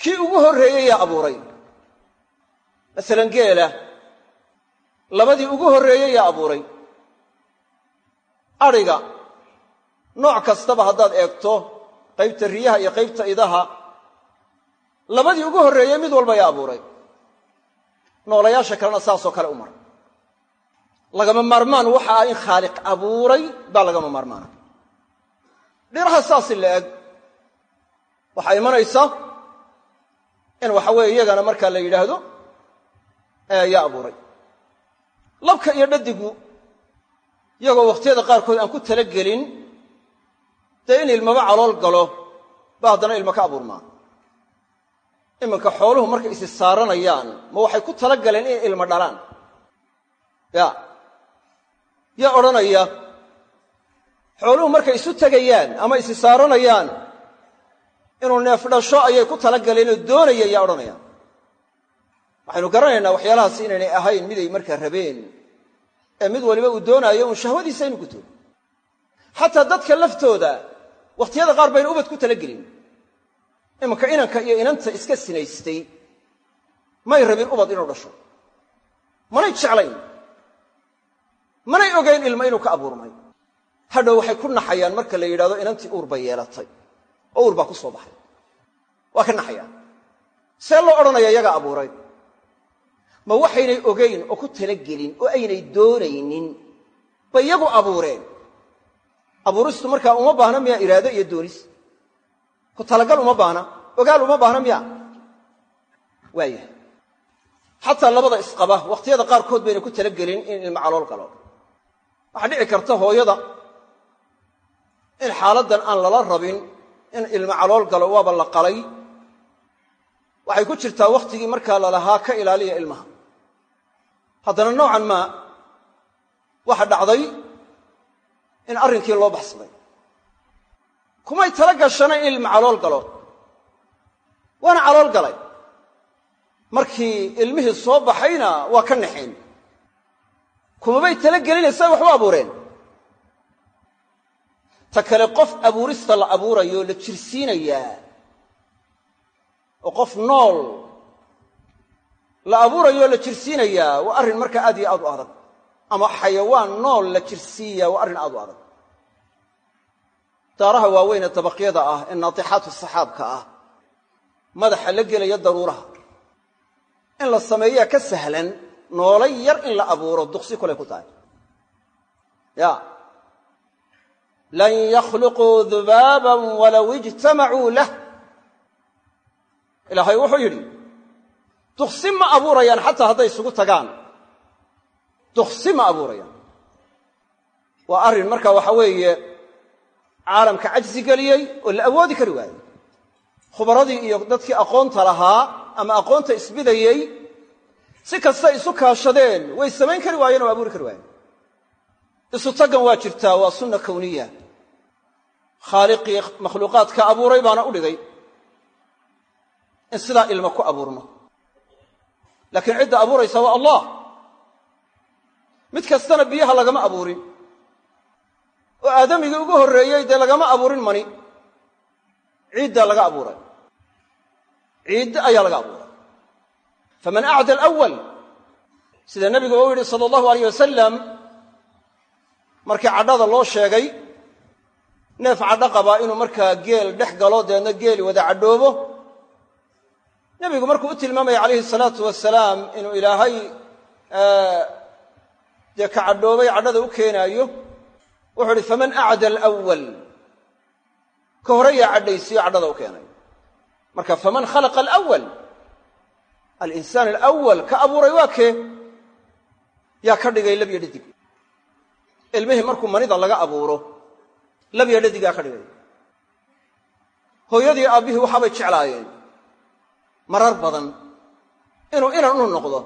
kii ugu horreeyey abuuray masalan geela labadii ugu horreeyey abuuray adhiga nooc kastaba haddaad eegto qaybta riyaha iyo qaybta idaha labadii ugu horreeyey mid walba yaa abuuray. Noolayaasha kalena saasoo kale u mar lagama maarmaan waxa ah in khaaliq abuuray baa lagama maarmaana. Dhiraha saasi la eg waxaa imanaysa in waxa weeye iyagana markaa la yidhaahdo yaa abuuray. Labka iyo dhadigu iyagoo wakhtiyada qaarkood aan ku talagelin dee in ilmaba calool galo ba haddana ilmo ka abuurmaan iminka xooluhu markay isi saaranayaan ma waxay ku tala galeen inay ilmo dhalaan. Ya. Yaa odhanaya xooluhu markay isu tegayaan ama isi saaranayaan inuu neef dhasho ayay ku tala galeenoo doonaya yaa odhanaya. Waxaynu garanaynaa waxyaalahaasi inaynay ahayn miday markaa rabeen. Ee mid waliba uu doonaayo uun shahwadiisa inu guto xataa dadka laftooda wakhtiyada qaar baynu ubad ku talagelin iminka inanka iyo inanta iska sinaystay may rabin ubad inuu dhasho. Manay jeclayn. Manay ogayn ilmo inuu ka abuurmay. Hadhow waxay ku naxayaan marka la yidhahdo inantii uur bay yeelatay. Oo uur baa ku soo baxay. Waa ka naxayaan. See loo odhanaya yagaa abuuray. Ma waxaynay ogayn oo ku talagelin oo aynay doonaynin bay yagu abuureen. Abuuristu markaa uma baahna miyaa iraado iyo doonis ku talagal uma baahna. Ogaal uma baahna miya. Waayahay xataa labada isqaba wakhtiyada qaarkood bayna ku talagelin in ilmo calool galo. Waxaa dhici karta hooyada in xaaladdan aan lala rabin in ilmo calool galo waaba la qalay. Waxay ku jirtaa wakhtigii markaa lalahaa ka ilaaliya ilmaha. Haddana noocan maa waxa dhacday in arrinkii loo baxsaday kumay tala gashana in ilma calool galo. Waana calool galay. Markii ilmihii soo baxayna waa ka naxeen. Kumabay tala gelinaysaa waxu abuureen. Ta kale qof abuurista la abuurayo la jirsiinayaa oo qof nool la abuurayo la jirsiinayaa waa arrin markaa aad iyo aad u adag. Ama xayawaan nool la jirsiiyaa waa arrin aad u adag daaraha waaweyn ee dabaqyada ah ee naatixaatu saxaabka ah madaxa la gelaya daruuraha. In la sameeyaa ka sahlan noolo yar in la abuuro duqsi kulay ku tahay. Ya. Lan yakhluquu dubaaban walow ijtamacuu lah. Ilaahay wuxuu yidhi duqsi ma abuurayaan xataa hadday isugu tagaan. Duqsi ma abuurayaan. Waa arrin marka waxa weeye caalamka cajsi geliyey oo la awoodi kari waayey. Khubaradii iyo dadkii aqoonta lahaa ama aqoonta isbidayey si kastay isu kaashadeen way samayn kari waayeen oo abuuri kari waayeen. Isu taggan waa jirtaa waa sunna kawniya. Khaaliqii makhluuqaadka abuuray baana u dhigay in sidaa ilmo ku abuurmo laakiin cidda abuuraysa waa allah. Mid kastana biyaha lagama abuurin oo aadamigii ugu horreeyey dee lagama abuurin mani. Ciiddaa laga abuuray. Ciidda ayaa laga abuuray. Faman acda alawal sida nebigu uu yidhi sala allahu alayh wasalam markii cadhada loo sheegay neef cadho qabaa inuu markaa geel dhex galo deedna geeli wada cadhoobo. Nebigu markuu u tilmaamaya calayhi salaatu wasalaam inuu ilaahay dee ka cadhoobay cadhada u keenaayo wuxuu uhi faman acda alawal ka hore yaa cadhaysiyo cadhada u keenay. Marka faman khalaqa alawal alinsaan alawal ka abuuray waa kee? Yaa ka dhigay labyo dhadig. Ilmihii markuu manida laga abuuro labyo dhadig yaa ka dhigay. Hooyadii aabbihii waxaabay jeclaayeen. Marar badan inuu inan unu noqdo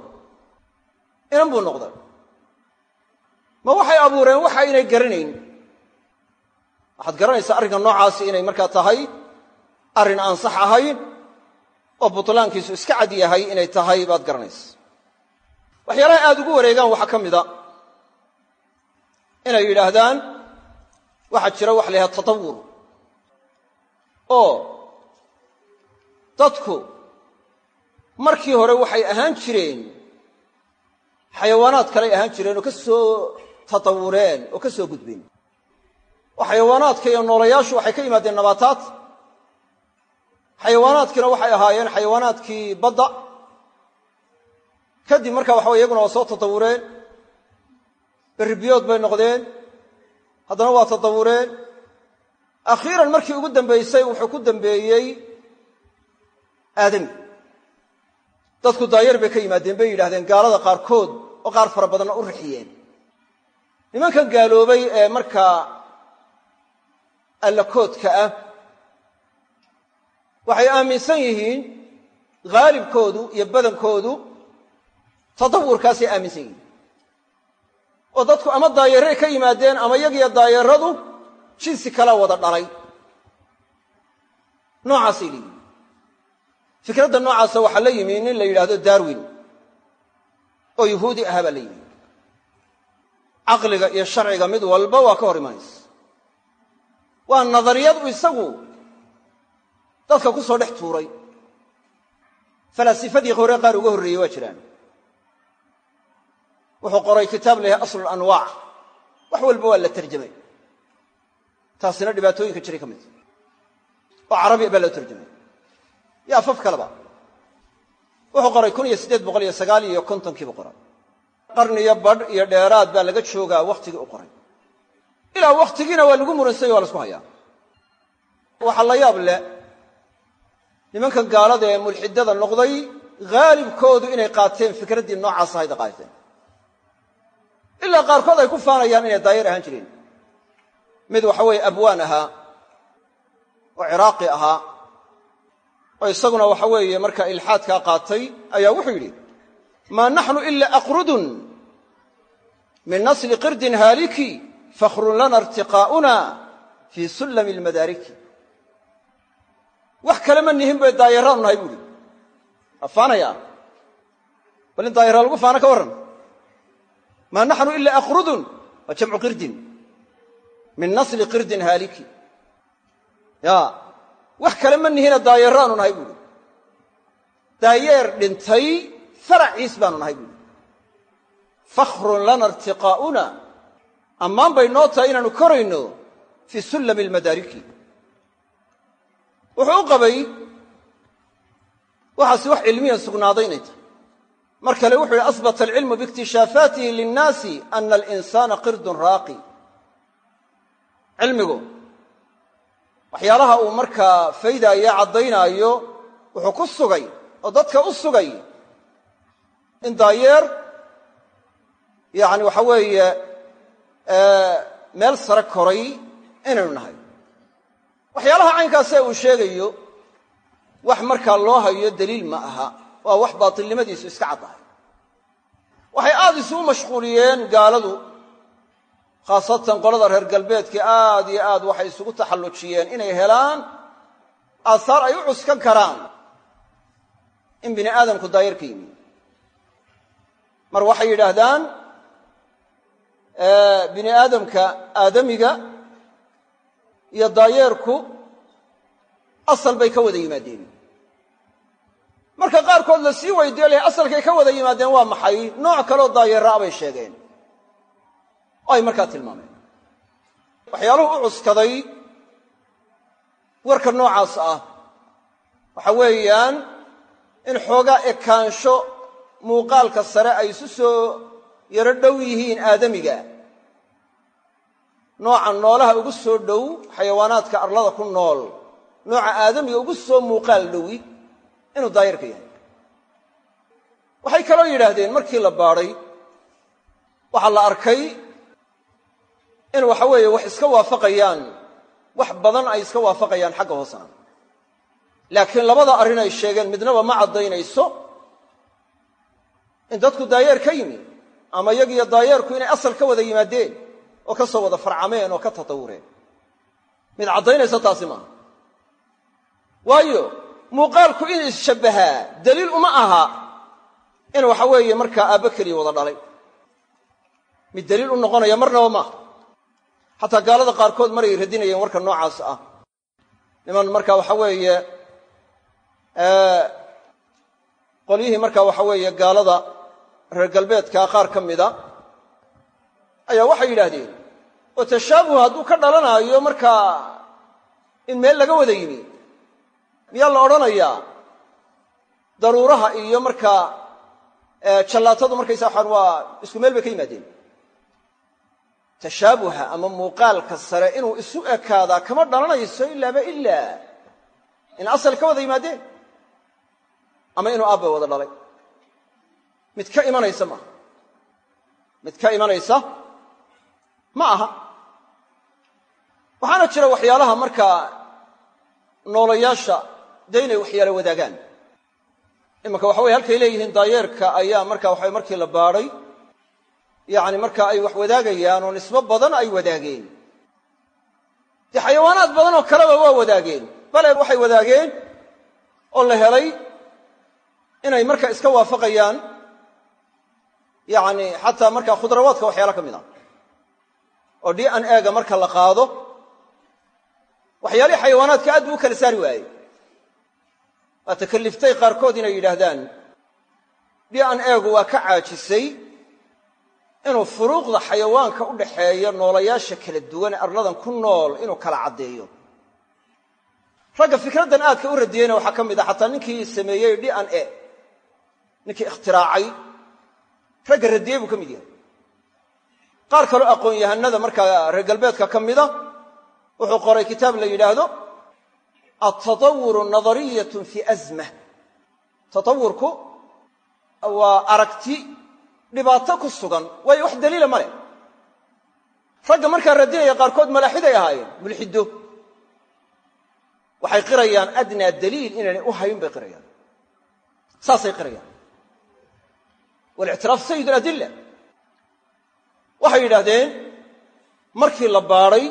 inan buu noqday ma waxay abuureen? Waxa aynay garanayn. Waxaad garanaysaa arrinka noocaasi inay markaa tahay arrin aan sax ahayn oo butlaankiisu iska cad yahay inay tahay baad garanaysa waxyaalaha aada ugu wareegaan waxaa ka mida. Inay yidhaahdaan waxaa jira wax la yhaha tatawur. Oo dadku markii hore waxay ahaan jireen xayawaanaad kaley ahaan jireen oo ka soo tatawureen oo ka soo gudbeen. Xayawaanaadka iyo noolayaashu waxay ka yimaadeen nabaataad. Xayawaanaadkiina waxay ahaayeen xayawaanaadkii badda. Kadib marka waxa way iyaguna waa soo tatawureen berribiyood bay noqdeen. Haddana waa tatawureen akhiiran markii ugu dambaysay wuxuu ku dambeeyey aadami dadku daayar bay ka yimaadeen bay yidhahdeen gaalada qaarkood oo qaar fara badanna u rixiyeen nimankan gaaloobay ee markaa allakoodka ah waxay aaminsan yihiin haalibkoodu iyo badankoodu tatawurkaasay aaminsan yihiin. Oo dadku ama daayaray ka yimaadeen ama yagiyo daayaradu jinsi kalaa wada dhalay. Noocaasay leeyihiin fikradda noocaasa waxaa la yimi nin la yidhaahdo darwin oo yuhuudi ahaa baa la yimi caqliga iyo sharciga mid walba waa ka hor imanaysa waa nadariyadu isagu dadka ku soo dhex tuuray. Falaasifadii hore qaar uga horreeyey waa jiraan. Wuxuu qoray kitaab la yahay aslu anwaac wax walba waa la tarjamay. Taasina dhibaatooyinka jiray ka mid. Oo carabi baa loo tarjamay. Iyo afaf kaleba wuxuu qoray kun iyo siddeed boqol iyo sagaal iyo kontonkiibu qoray qarniyo badh iyo dheeraad baa laga joogaa wakhtigii u qoray. Ilaa wakhtigiina waa lagu muransay waa la isku hayaa. Waxaa la yaab leh nimankan gaalada ee mulxidada noqday haalibkoodu inay qaateen fikraddii noocaas ahayda qaateen. Ilaa qaarkood ay ku faanayaan inay daayar ahaan jireen. Mid waxa weeye abwaan ahaa oo ciraaqi ahaa oo isaguna waxa weeye marka ilxaadkaa qaatay ayaa wuxuu yidhi maa naxnu ila aqrudun min nasli qirdin haaliki fakhrun lana irtiqaa'una fii sullami almadaariki wax kale ma nihin bay daayaraanu nahay buuhi waa faanaya bal in daayara lagu faano ka warran maa naxnu ila aqrudun waa jamcu qirdin min nasli qirdin haaliki ya wax kale ma nihina daayaraanu nahay buuhi daayeer dhintay faraciis baanu nahay buuhi. Fakhrun lana irtiqaa'una. Ammaan bay noo tahay inaanu korayno fii sullami almadaariki. Wuxuu u qabay waxaasi wax cilmiyan sugnaaday inay tahay. Mar kale wuxuu yihi asbata alcilmu biikhtishaafaatihi linnaasi ana alinsaana qirdun raaqi. Cilmigu waxyaalaha uu markaa faydaayo caddaynaayo wuxuu ku sugay oo dadka u sugay in daayeer yacni waxa weeye meel sare koray inaynu nahay. Waxyaalaha caynkaasee uu sheegayo wax markaa loo hayo daliil ma aha waa wax baatilnimadiisu iska caddahay. Waxay aad isugu mashquuliyeen gaaladu khaasatan qolada reer galbeedka aad iyo aad waxay isugu taxallujiyeen inay helaan aahaar ay u cuskan karaan in bini aadamku daayar ka yimi mar waxay yidhaahdaan bini aadamka aadamiga iyo daayeerku asal bay ka wada yimaadeen. Marka qaarkood la sii weydiyo leh asalkay ka wada yimaadeen waa maxay? Nooc kaloo daayeeraa bay sheegeen. Oo ay markaa tilmaameen. Waxyaaluhu u cuskaday warka noocaas ah. Waxa weeyaan in xoogaa ekaansho muuqaalka sare ay isu soo yaro dhow yihiin aadamiga. Nooca noolaha ugu soo dhow xayawaanaadka arlada ku nool. Nooca aadamiga ugu soo muuqaal dhowi inuu daayarka yahay. Waxay kaloo yidhaahdeen markii la baadhay waxaa la arkay in waxa weeye wax iska waafaqayaan wax badan ay iska waafaqayaan xagga hoosena. Laakiin labada arrin ay sheegeen midnaba ma caddaynayso in dadku daayeer ka yimi ama iyagiyo daayeerku inay asal ka wada yimaadeen oo ka soo wada farcameen oo ka tatawureen. Mid caddaynaysa taasi maaha waayo muuqaalku in isshabbahaa daliil uma aha in waxa weeye markaa aabbo keliya wada dhalay. Mid daliil u noqonaya marnaba maaha xataa gaalada qaarkood maray radinayeen warka noocaas ah. Niman marka waxa weeye qolyihii marka waxa weeye gaalada reer galbeedkaa qaar ka mida ayaa waxay yidhaahdeen oo tashaabuh hadduu ka dhalanaayo markaa in meel laga wada yimi. Miyaa la odhanayaa? Daruuraha iyo markaa jallaatadu markaysa waxaan waa isku meel bay ka yimaadeen. Tashaabuha ama muuqaalka sare inuu isu ekaadaa kama dhalanayso ilaaba ilaa in asal ka wada yimaadeen ama inuu aabba wada dhalay mid ka imanaysa maaha mid ka imanaysa ma aha. Waxaana jira waxyaalaha markaa noolayaasha dee inay waxyaala wadaagaan. Imanka waxa weye halkay leeyihiin daayeerka ayaa marka waxa markii la baadhay yacni marka ay wax wadaagayaan oo nisbo badan ay wadaageen. Dee xayawaanaad badan oo kaleba waa wadaageen. Bale waxay wadaageen oo la helay inay marka iska waafaqayaan yacni xataa markaa khudrawaadka waxyaala ka mid a oo d an ega marka la qaado waxyaalihii xayawaanaadka aad buu u kala saari waayey. Waa takaliftay qaarkood inay yidhaahdaan d an egu waa ka caajisay inuu furuuqda xayawaanka u dhaxeeya noolayaasha kala duwan arladan ku nool inuu kala caddeeyo. Ragga fikraddan aadka u radiyeyna waxaa ka mid ah xataa ninkii sameeyey d an ninkii ikhtiraacay ragga radiyey buu ka mid yahay. Qaar kaloo aqoon-yahanada markaa reer galbeedka ka mida wuxuu qoray kitaab la yidhaahdo altatawuru nadariyatun fi azma. Tatawurku waa aragti dhibaato ku sugan waayo wax daliila ma leh. Ragga markaa radinaya qaarkood malaaxiday ahaayeen mulxido waxay qirayaan adnaa daliil inaynay u hayn bay qirayaan. Saasay qirayaan walictiraaf sayid aladilla waxay yidhaahdeen markii la baadhay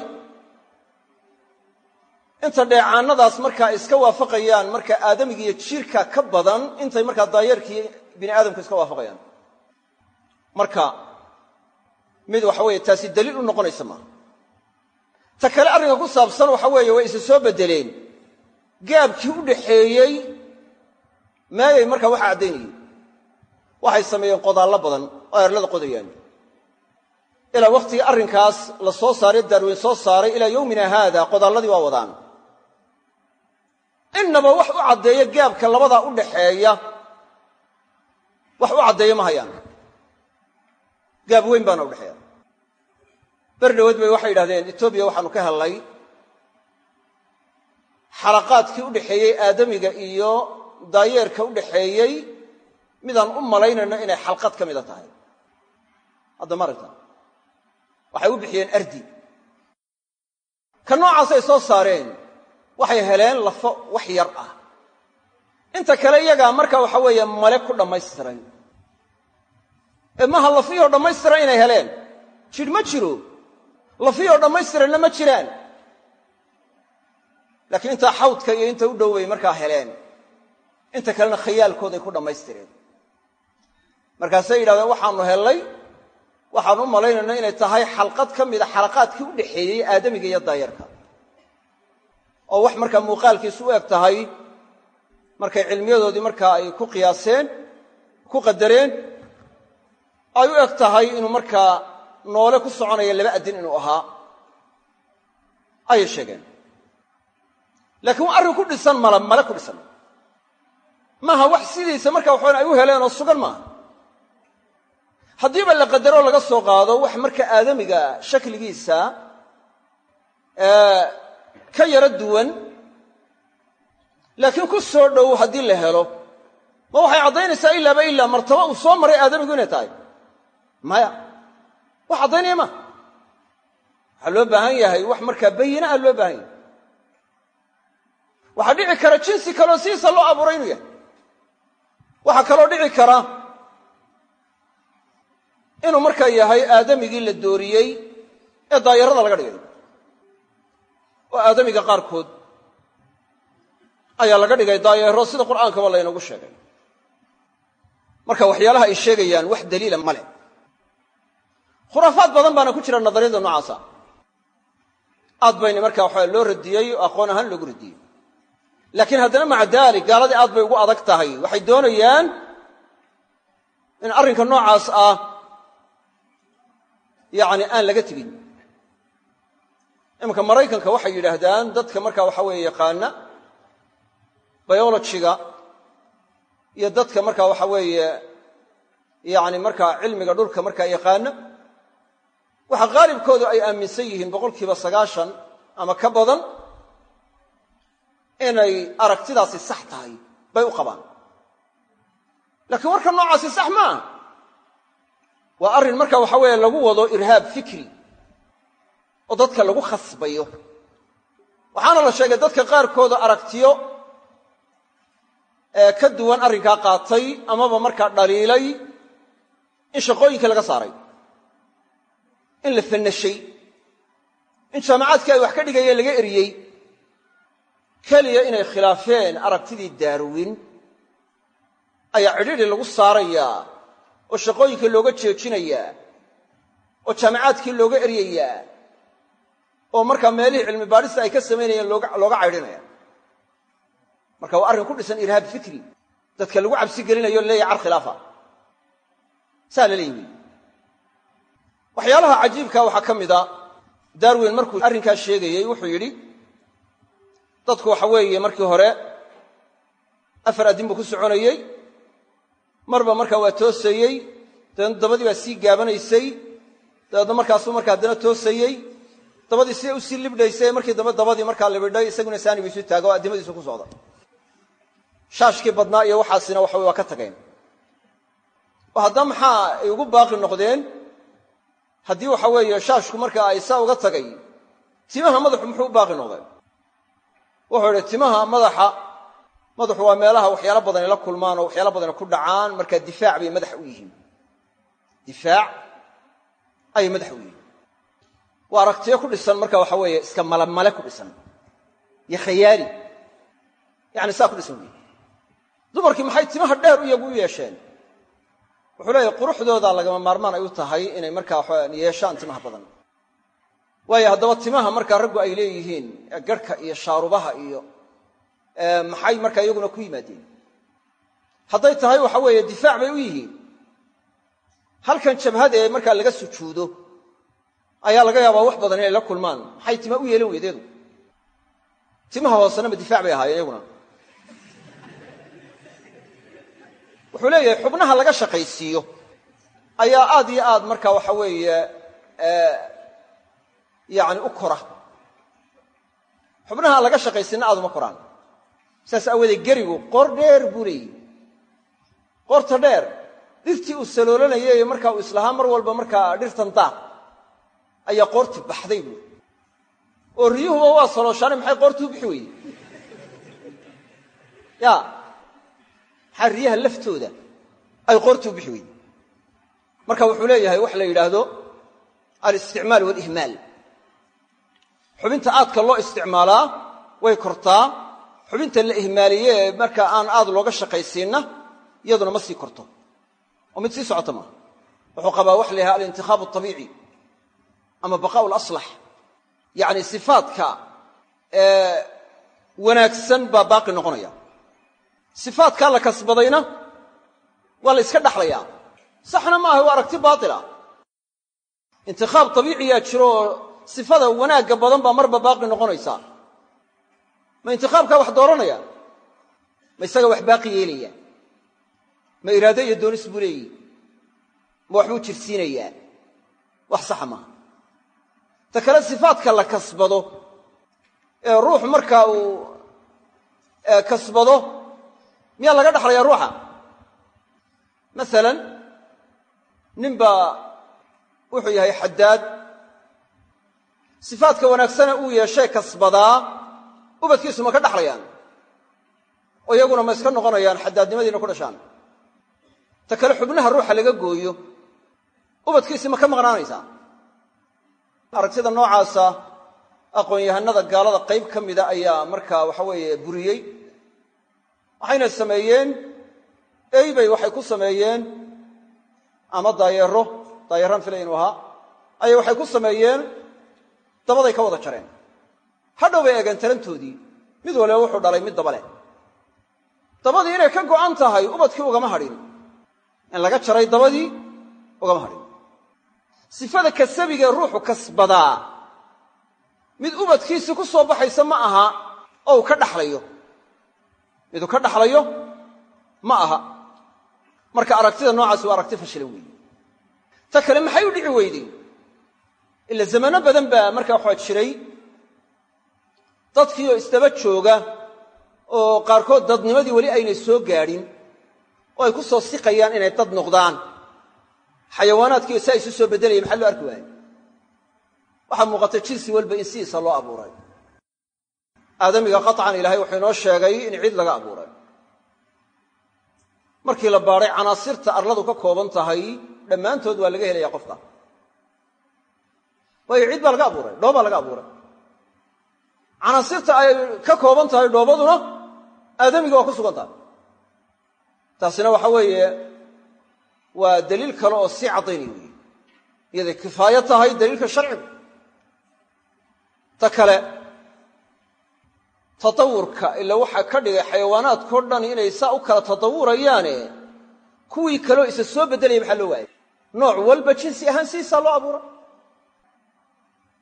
inta dheecaanadaas markaa iska waafaqayaan markaa aadamiga iyo jiirka ka badan intay markaa daayeerkii bini aadamku iska waafaqayaan marka mid waxa weeye taasi daliil u noqonaysa maaha ta kale arrinka ku saabsan waxa weeye way isa soo beddeleen gaabkii u dhaxeeyey meeyay markaa waxa caddaynayeen waxay sameeyeen qodaallo badan oo erlada qodayaan. Ilaa wakhtigii arrinkaas la soo saaray daarweyn soo saaray ilaa yowmina haada qodaalladii waa wadaan. Innaba wax u caddeeya gaabka labadaa u dhaxeeya wax u caddeeya ma hayaan. Gaab weyn baana udhexeeya ber dhawood bay waxay yidhahdeen etoobiya waxaanu ka hellay xalaqaadkii u dhaxeeyey aadamiga iyo daayeerka u dhaxeeyey midaan u malaynayno inay xalqad ka mida tahay. Hadda maragta waxay u bixiyeen ardi. Ka noocaasay soo saareen waxay heleen lafo wax yar ah. Inta kale iyagaa marka waxa weeye male ku dhammaystiray ee maha lafiyoo dhammaystiran inay heleen. Jidh ma jiro. Lafiyoo dhammaystiranna ma jiraan. Laakiin intaa xawdka iyo inta u dhow bay markaa heleen. Inta kalena khayaalkooday ku dhammaystireen markaasay yidhahdeen waxaanu hellay waxaan u malaynayna inay tahay xalqad ka mida xalaqaadkii u dhaxeeyey aadamiga iyo daayarka. Oo wax markaa muuqaalkiisu u eg tahay markay cilmiyadoodii markaa ay ku qiyaaseen ku qadareen ay u eg tahay inuu markaa noole ku soconaya laba addin inuu ahaa. Ayay sheegeen. Laakiin arrin ku dhisan mala male ku dhisan. Maaha wax sidiisa marka waxaban ay u heleen oo sugan maaha haddiiba la qadaro laga soo qaado wax marka aadamiga shakligiisa ka yaro duwan laakiin ku soo dhow haddii la helo. Ma waxay caddaynaysaa ilaaba ilaa martaba uu soo maray aadamigu inay tahay. Maya wax caddaynaya ma. Waxaa loo baahan yahay wax markaa bayina ah loo baahan yahay. Waxaa dhici kara jinsi kaleo sidiisa loo abuuray inuu yahay. Waxaa kaloo dhici kara inuu markaa yahay aadamigii la dooriyey ee daayarada laga dhigay. Oo aadamiga qaarkood ayaa laga dhigay daayeero sida qur'aankaba laynagu sheegay. Marka waxyaalaha ay sheegayaan wax daliila ma leh. Khuraafaad badan baana ku jira nadariyada noocaasa aad bayna markaa waxaa loo radiyey oo aqoon ahaan loogu radiyey. Laakiin haddana maca daalik gaaladii aad bay ugu adag tahay. Waxay doonayaan in arrinka noocaas ah yacni aan laga tegin. Iminka maraykanka waxay yidhaahdaan dadka markaa waxa weeye yaqaana biologiga iyo dadka markaa waxa weeye yacni markaa cilmiga dhulka markaa yaqaana waxa qaalibkoodu ay aaminsan yihiin boqolkiiba sagaashan ama ka badan inay aragtidaasi sax tahay bay u qabaan. Laakiin warka noocaasi sax ma waa arrin marka waxa weeye lagu wado irhaab fikri oo dadka lagu khasbayo. Waxaana la sheegay dadka qaarkooda aragtiyo ee ka duwan arrinkaa qaatay amaba markaa dhaliilay in shaqooyinkii laga saaray in la fannashay in jaamacaadkii ay wax ka dhigayeen laga eriyey. Keliya inay khilaafeen aragtidii daarwin ayaa cidhidhi lagu saarayaa oo shaqooyinkii looga jeejinayaa oo jaamacaadkii looga eryayaa oo markaa meelihii cilmi baadhista ay ka samaynayeen looga caydhinaya. Marka waa arrin ku dhisan irhaab fikri. Dadka lagu cabsi gelinayo leeyahy car khilaafa. Saa la leeyihi waxyaalaha cajiibka waxaa ka mida darwin markuu arrinkaa sheegayey wuxuu yidhi dadku waxa weeye markii hore afar addin buu ku soconayey marba markaa waa toosayey dabeedna dabadii baa sii gaabanaysay dabeedna markaasuu markaa haddana toosayey dabadii siday u sii libdhaysay markii dambe dabadii markaa libidhay isaguna saanibu isu taaga oo ku socda shaashkii badnaa iyo waxaasina waxa waa ka tageen. Oo haddana maxaa ay ugu baaqi noqdeen? Haddii waxa weeye shaashku markaa ay saa uga tagay timaha madaxu muxuu u baaqi noqday? Wuxuu timaha madaxa madaxu waa meelaha waxyaalo badani la kulmaan oo waxyaalo badani ku dhacaan. Markaa difaac bay madax u yihiin. Difaac ayay madax u yihiin. Waa aragtiyo ku dhisan marka waxa weeye iska malamale ku dhisan. Iyo khayaali yani saa ku dhisan dumarkii maxay timaha dheer iyagu u yeesheen? Wuxuu leeyahy quruxdooda lagama maarmaan ay u tahay inay markaa yeeshaan timaha badan. Waayo haddaba timaha markaa raggu ay leeyihiin garhka iyo shaarubaha iyo maxay markaa iyaguna ku yimaadeen? Hadday tahay waxa weeye difaac bay u yihiin. Halkan jabhad ee markaa laga sujuudo ayaa laga yaabaa wax badan inay la kulmaan. Maxay tima u yeelan weydeedu timaha hoosenama difaac bay ahaayeen iyaguna. Wuxuu leeyahay xubnaha laga shaqaysiiyo ayaa aad iyo aad marka waxa weeye yani u kora. Xubnaha laga shaqaysiina aad uma koraan saas aawoodee gerigu qor dheer buu leeyihi qorta dheer dhirtii uu saloolanayay markaa uu islahaa mar walba markaa dhirtan daaq ayaa qoorti baxday buui oo riyuhuba waa salooshaanay maxay qoortii u bixi weyde ya maxaa riyaha laftooda ay qoortii u bixi weyde marka wuxuu leeyahay wax la yidhaahdo alisticmaal walihmaal. Xubinta aadka loo isticmaalaa way kortaa xubinta la ihmaaliye marka aan aad looga shaqaysiinna iyaduna ma sii korto. Oo mid sii socota maaha wuxuu qabaa wax la yhaha alintikhaabu abiici ama baqaa'u laslax yacni sifaadka wanaagsan baa baaqi noqonaya. Sifaadkaa la kasbadayna waa la iska dhaxlayaa. Saxna maaha waa aragti baatila. Intikhaab abiiciyaa jiro oo sifada wanaagga badan baa marba baaqi noqonaysaa ma intikhaabkaa wax dooranaya ma isaga wax baaqi yeelaya ma iraado iyo doonis buu leeyihi ma waxbuu jirsiinayaa wax saxa maaha ta kale sifaadka la kasbado ee ruux markaa uu kasbado miyaa laga dhaxlayaa ruuxa? Masalan nin baa wuxuu yahay xaddaad. Sifaadka wanaagsane uu yeeshay kasbadaa ubadkiisu ma ka dhaxlayaan oo iyaguna ma iska noqonayaan xaddaadnimadiina ku dhashaan. Ta kale xubnaha ruuxa laga gooyo ubadkiisi ma ka maqnaanaysaa. Aragtida noocaasa aqoon-yahanada gaalada qayb ka mida ayaa markaa waxa weeye buriyey. Waxayna sameeyeen eybay waxay ku sameeyeen ama daayeero daayeeraan filay inuu ahaa ayay waxay ku sameeyeen dabaday ka wada jareen hadhow bay eegeen tarantoodii. Mid waliba wuxuu dhalay mid daba leh dabadii inay ka go'an tahay ubadkii ugama hadhin. In laga jaray dabadii ugama hadhin. Sifada kasabigaee ruuxu kasbadaa. Mid ubadkiisii ku soo baxaysa ma aha oo uu ka dhaxlayo. Miduu ka dhaxlayo ma aha. Marka aragtida noocaasi waa aragti fashila weeye. Ta kale maxay u dhici weydey ila zamano badan baa markaa waxaa jiray dadkii oo isdaba jooga oo qaarkood dadnimadii weli aynay soo gaadhin oo ay ku soo siqayaan inay dad noqdaan. Xayawaanaadkiiyo saa isu soo beddelaya maxaa loo arki waaye waxaa muuqata jinsi walba in sidiisa loo abuuray. Aadamiga qaطcan ilaahay wuxuu inoo sheegay in cid laga abuuray. Markii la baadhay canaasirta arladu ka kooban tahay dhammaantood waa laga helaya qofka. Waayo cid baa laga abuuray dhoobaa laga abuuray canaasirta ay ka kooban tahay dhoobaduna aadamiga waa ku sugan tahay taasina waxa weeye waa daliil kale oo sii caddaynay weeye. Iyaday kifaayo tahay daliilka sharcigu ta kale tatawurka ila waxaa ka dhigay xayawaanaadkao dhan inay saa u kala tatawurayaane kuwii kaleo isa soo beddelaya maxaa loo waayay? Nooc walba jinsi ahaan siisaa loo abuura.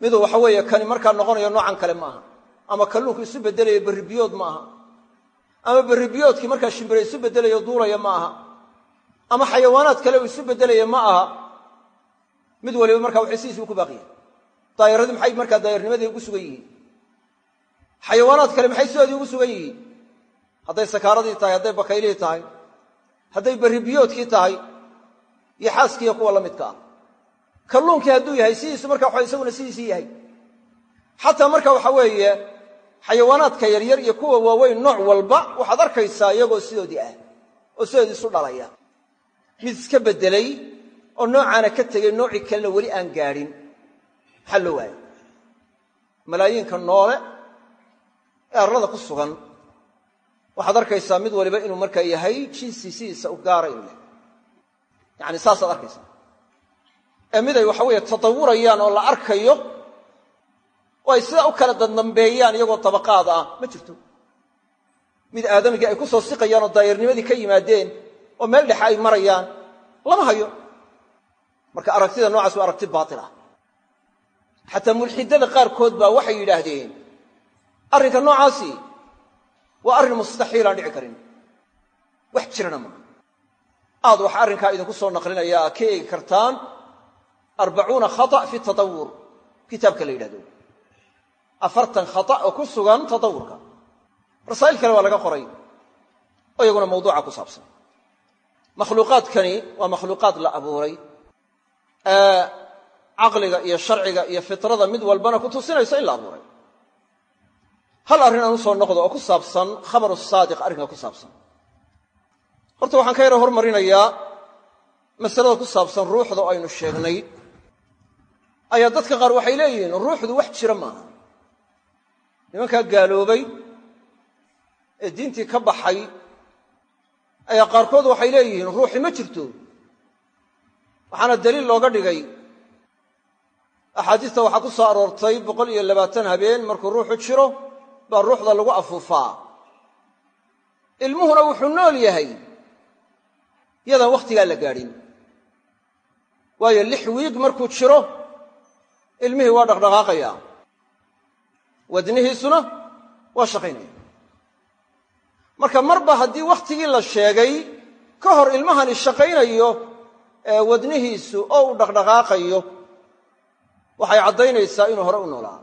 Miduu waxa weeye kani markaa noqonayo noocan kale ma aha ama kalluunku isu beddelayo berribiyood ma aha. Ama berribiyoodkii markaa shimbire isu beddelayo duulaya ma aha. Ama xayawaanaad kale uu isu beddelaya ma aha. Mid waliba markaa waxay sidiisuu ku baaqiyahay daayaradii maxay markaa daayarnimadii ugu sugan yihiin? Xayawaanaad kale maxay sidoodii ugu sugan yihiin? Hadday sakaaradii tahay hadday bakaylihii tahay hadday berribiyoodkii tahay iyo xaaskiiyo kuwa la midka ah. Kalluunkii hadduu yahay sidiisu marka waxa isaguna sidiisii yahay. Xataa marka waxa weeye xayawaanaadka yaryar iyo kuwa waaweyn nooc walba waxaad arkaysaa iyagoo sidoodii ah oo sidoodii isu dhalaya. Mid iska beddelay oo noocaana ka tegay noocii kalena weli aan gaadhin. Maxaa loo waayay. Malaayiinka noole ee arlada ku sugan waxaad arkaysaa mid waliba inuu markaa yahay jinsi sidiisa u gaara inuu yahay. Yacani saasaad arkaysaa. Ee mid ay waxa weeye tatawurayaan oo la arkayo oo ay sidaa u kala dandambeeyaan iyagoo tabaqaad ah. Ma jirto. Mid aadamigii ay ku soo siqayaan oo daayarnimadii ka yimaadeen oo meel dhexe ay marayaan lama hayo. Marka aragtida noocaas waa aragti baatil ah. Xataa mulxidada qaarkood baa waxay yidhaahdeen arrinka noocaasi waa arrin mustaxiil aan dhici karin. Wax jirana maaha aad waxa arrinkaa idinku soo naqlinayaa ka eegi kartaan? Arbacuuna khata fi tatawur kitaabka la yidhahdo afartan khata oo ku sugan tatawurka rasaa'il kale waa laga qoray oo iyaguna mawduuca ku saabsan. Makhluuqaadkani waa makhluuqaad la abuuray. Caqliga iyo sharciga iyo fitrada mid walbana ku tusinayso in la abuuray. Hal arrin aan u soo noqdo oo ku saabsan khabaru saadiq arrinka ku saabsan. Horta waxaan ka yara hormarinayaa masalada ku saabsan ruuxda oo aynu sheegnay. Ayaa dadka qaar waxay leeyihiin ruuxdu wax jira maaha nimankaa gaaloobay ee diintii ka baxay ayaa qaarkood waxay leeyihiin ruuxi ma jirto. Waxaana daliil looga dhigay. Axaadiista waxaa ku soo aroortay boqol iyo labaatan habeen markuu ruuxu jiro baa ruuxda lagu afuufaa. Ilmuhuna wuxuu nool yahay yadaan wakhtigaa la gaadhin. Waayo lix wiig markuu jiro ilmihii waa dhaqdhaqaaqayaa wadnihiisuna waa shaqaynaya. Marka marba haddii wakhtigii la sheegay ka hor ilmahani shaqaynayo ee wadnihiisu oo uu dhaqdhaqaaqayo waxay caddaynaysaa inuu hore u noolaa.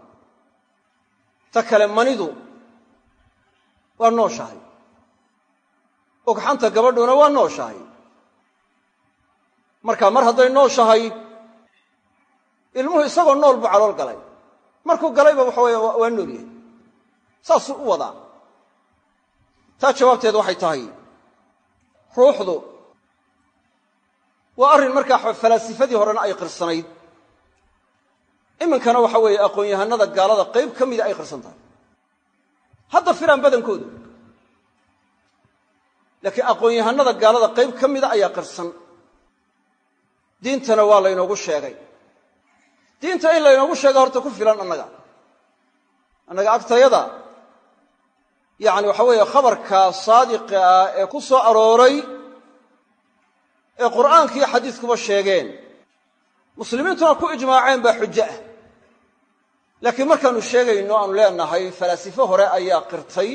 Ta kale manidu waa nooshahay. Ogxanta gabadhuna waa nooshahay. Marka mar hadday nooshahay ilmuhu isagoo nool buu calool galay markuu galayba waxa weeye waa nool saasuu u wadaa. Taa jawaabteed waxay tahay ruuxdu waa arrin markaa falaasifadii horena ay qirsanayd. Iminkana waxa weeye aqoon-yahanada gaalada qayb ka mida ay qirsan tahay. Hadda firaan badankoodu. Laakiin aqoon-yahanada gaalada qayb ka mida ayaa qirsan. Diintana waa laynoogu sheegay diinta in laynoogu sheega horta ku filan annaga. Annaga agtayada. Yacni waxa weeye khabarka saadiqa ah ee ku soo arooray ee qur'aanka iyo xadiiskuba sheegeen. Muslimiintuna ku ijmaaceen baa xujo ah. Laakiin markaannu sheegayno aanu leenahay falaasifo hore ayaa qirtay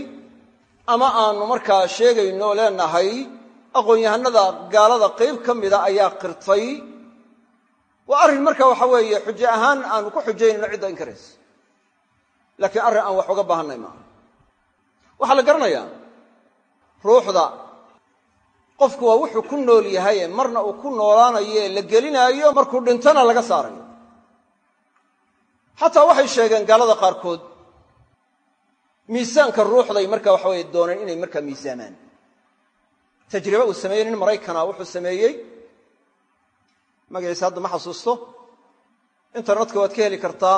ama aanu markaa sheegayno leenahay aqoon-yahanada gaalada qayb ka mida ayaa qirtay waa arrin marka waxa weeye xujo ahaan aanu ku xujaynayno cidda inkaraysa laakiin arrin aan wax uga baahannay maaha. Waxaa la garanayaa ruuxda qofku waa wuxuu ku nool yahaye marna uu ku noolaanaye la gelinaayo markuu dhintana laga saarayo. Xataa waxay sheegeen gaalada qaarkood miisaanka ruuxday marka waxa weye dooneen inay markaa miisaamaan. Tajribe uu sameeyey nin maraykana wuxuu sameeyey magaciisa hadda ma xasuusto? Internetka waad ka heli kartaa.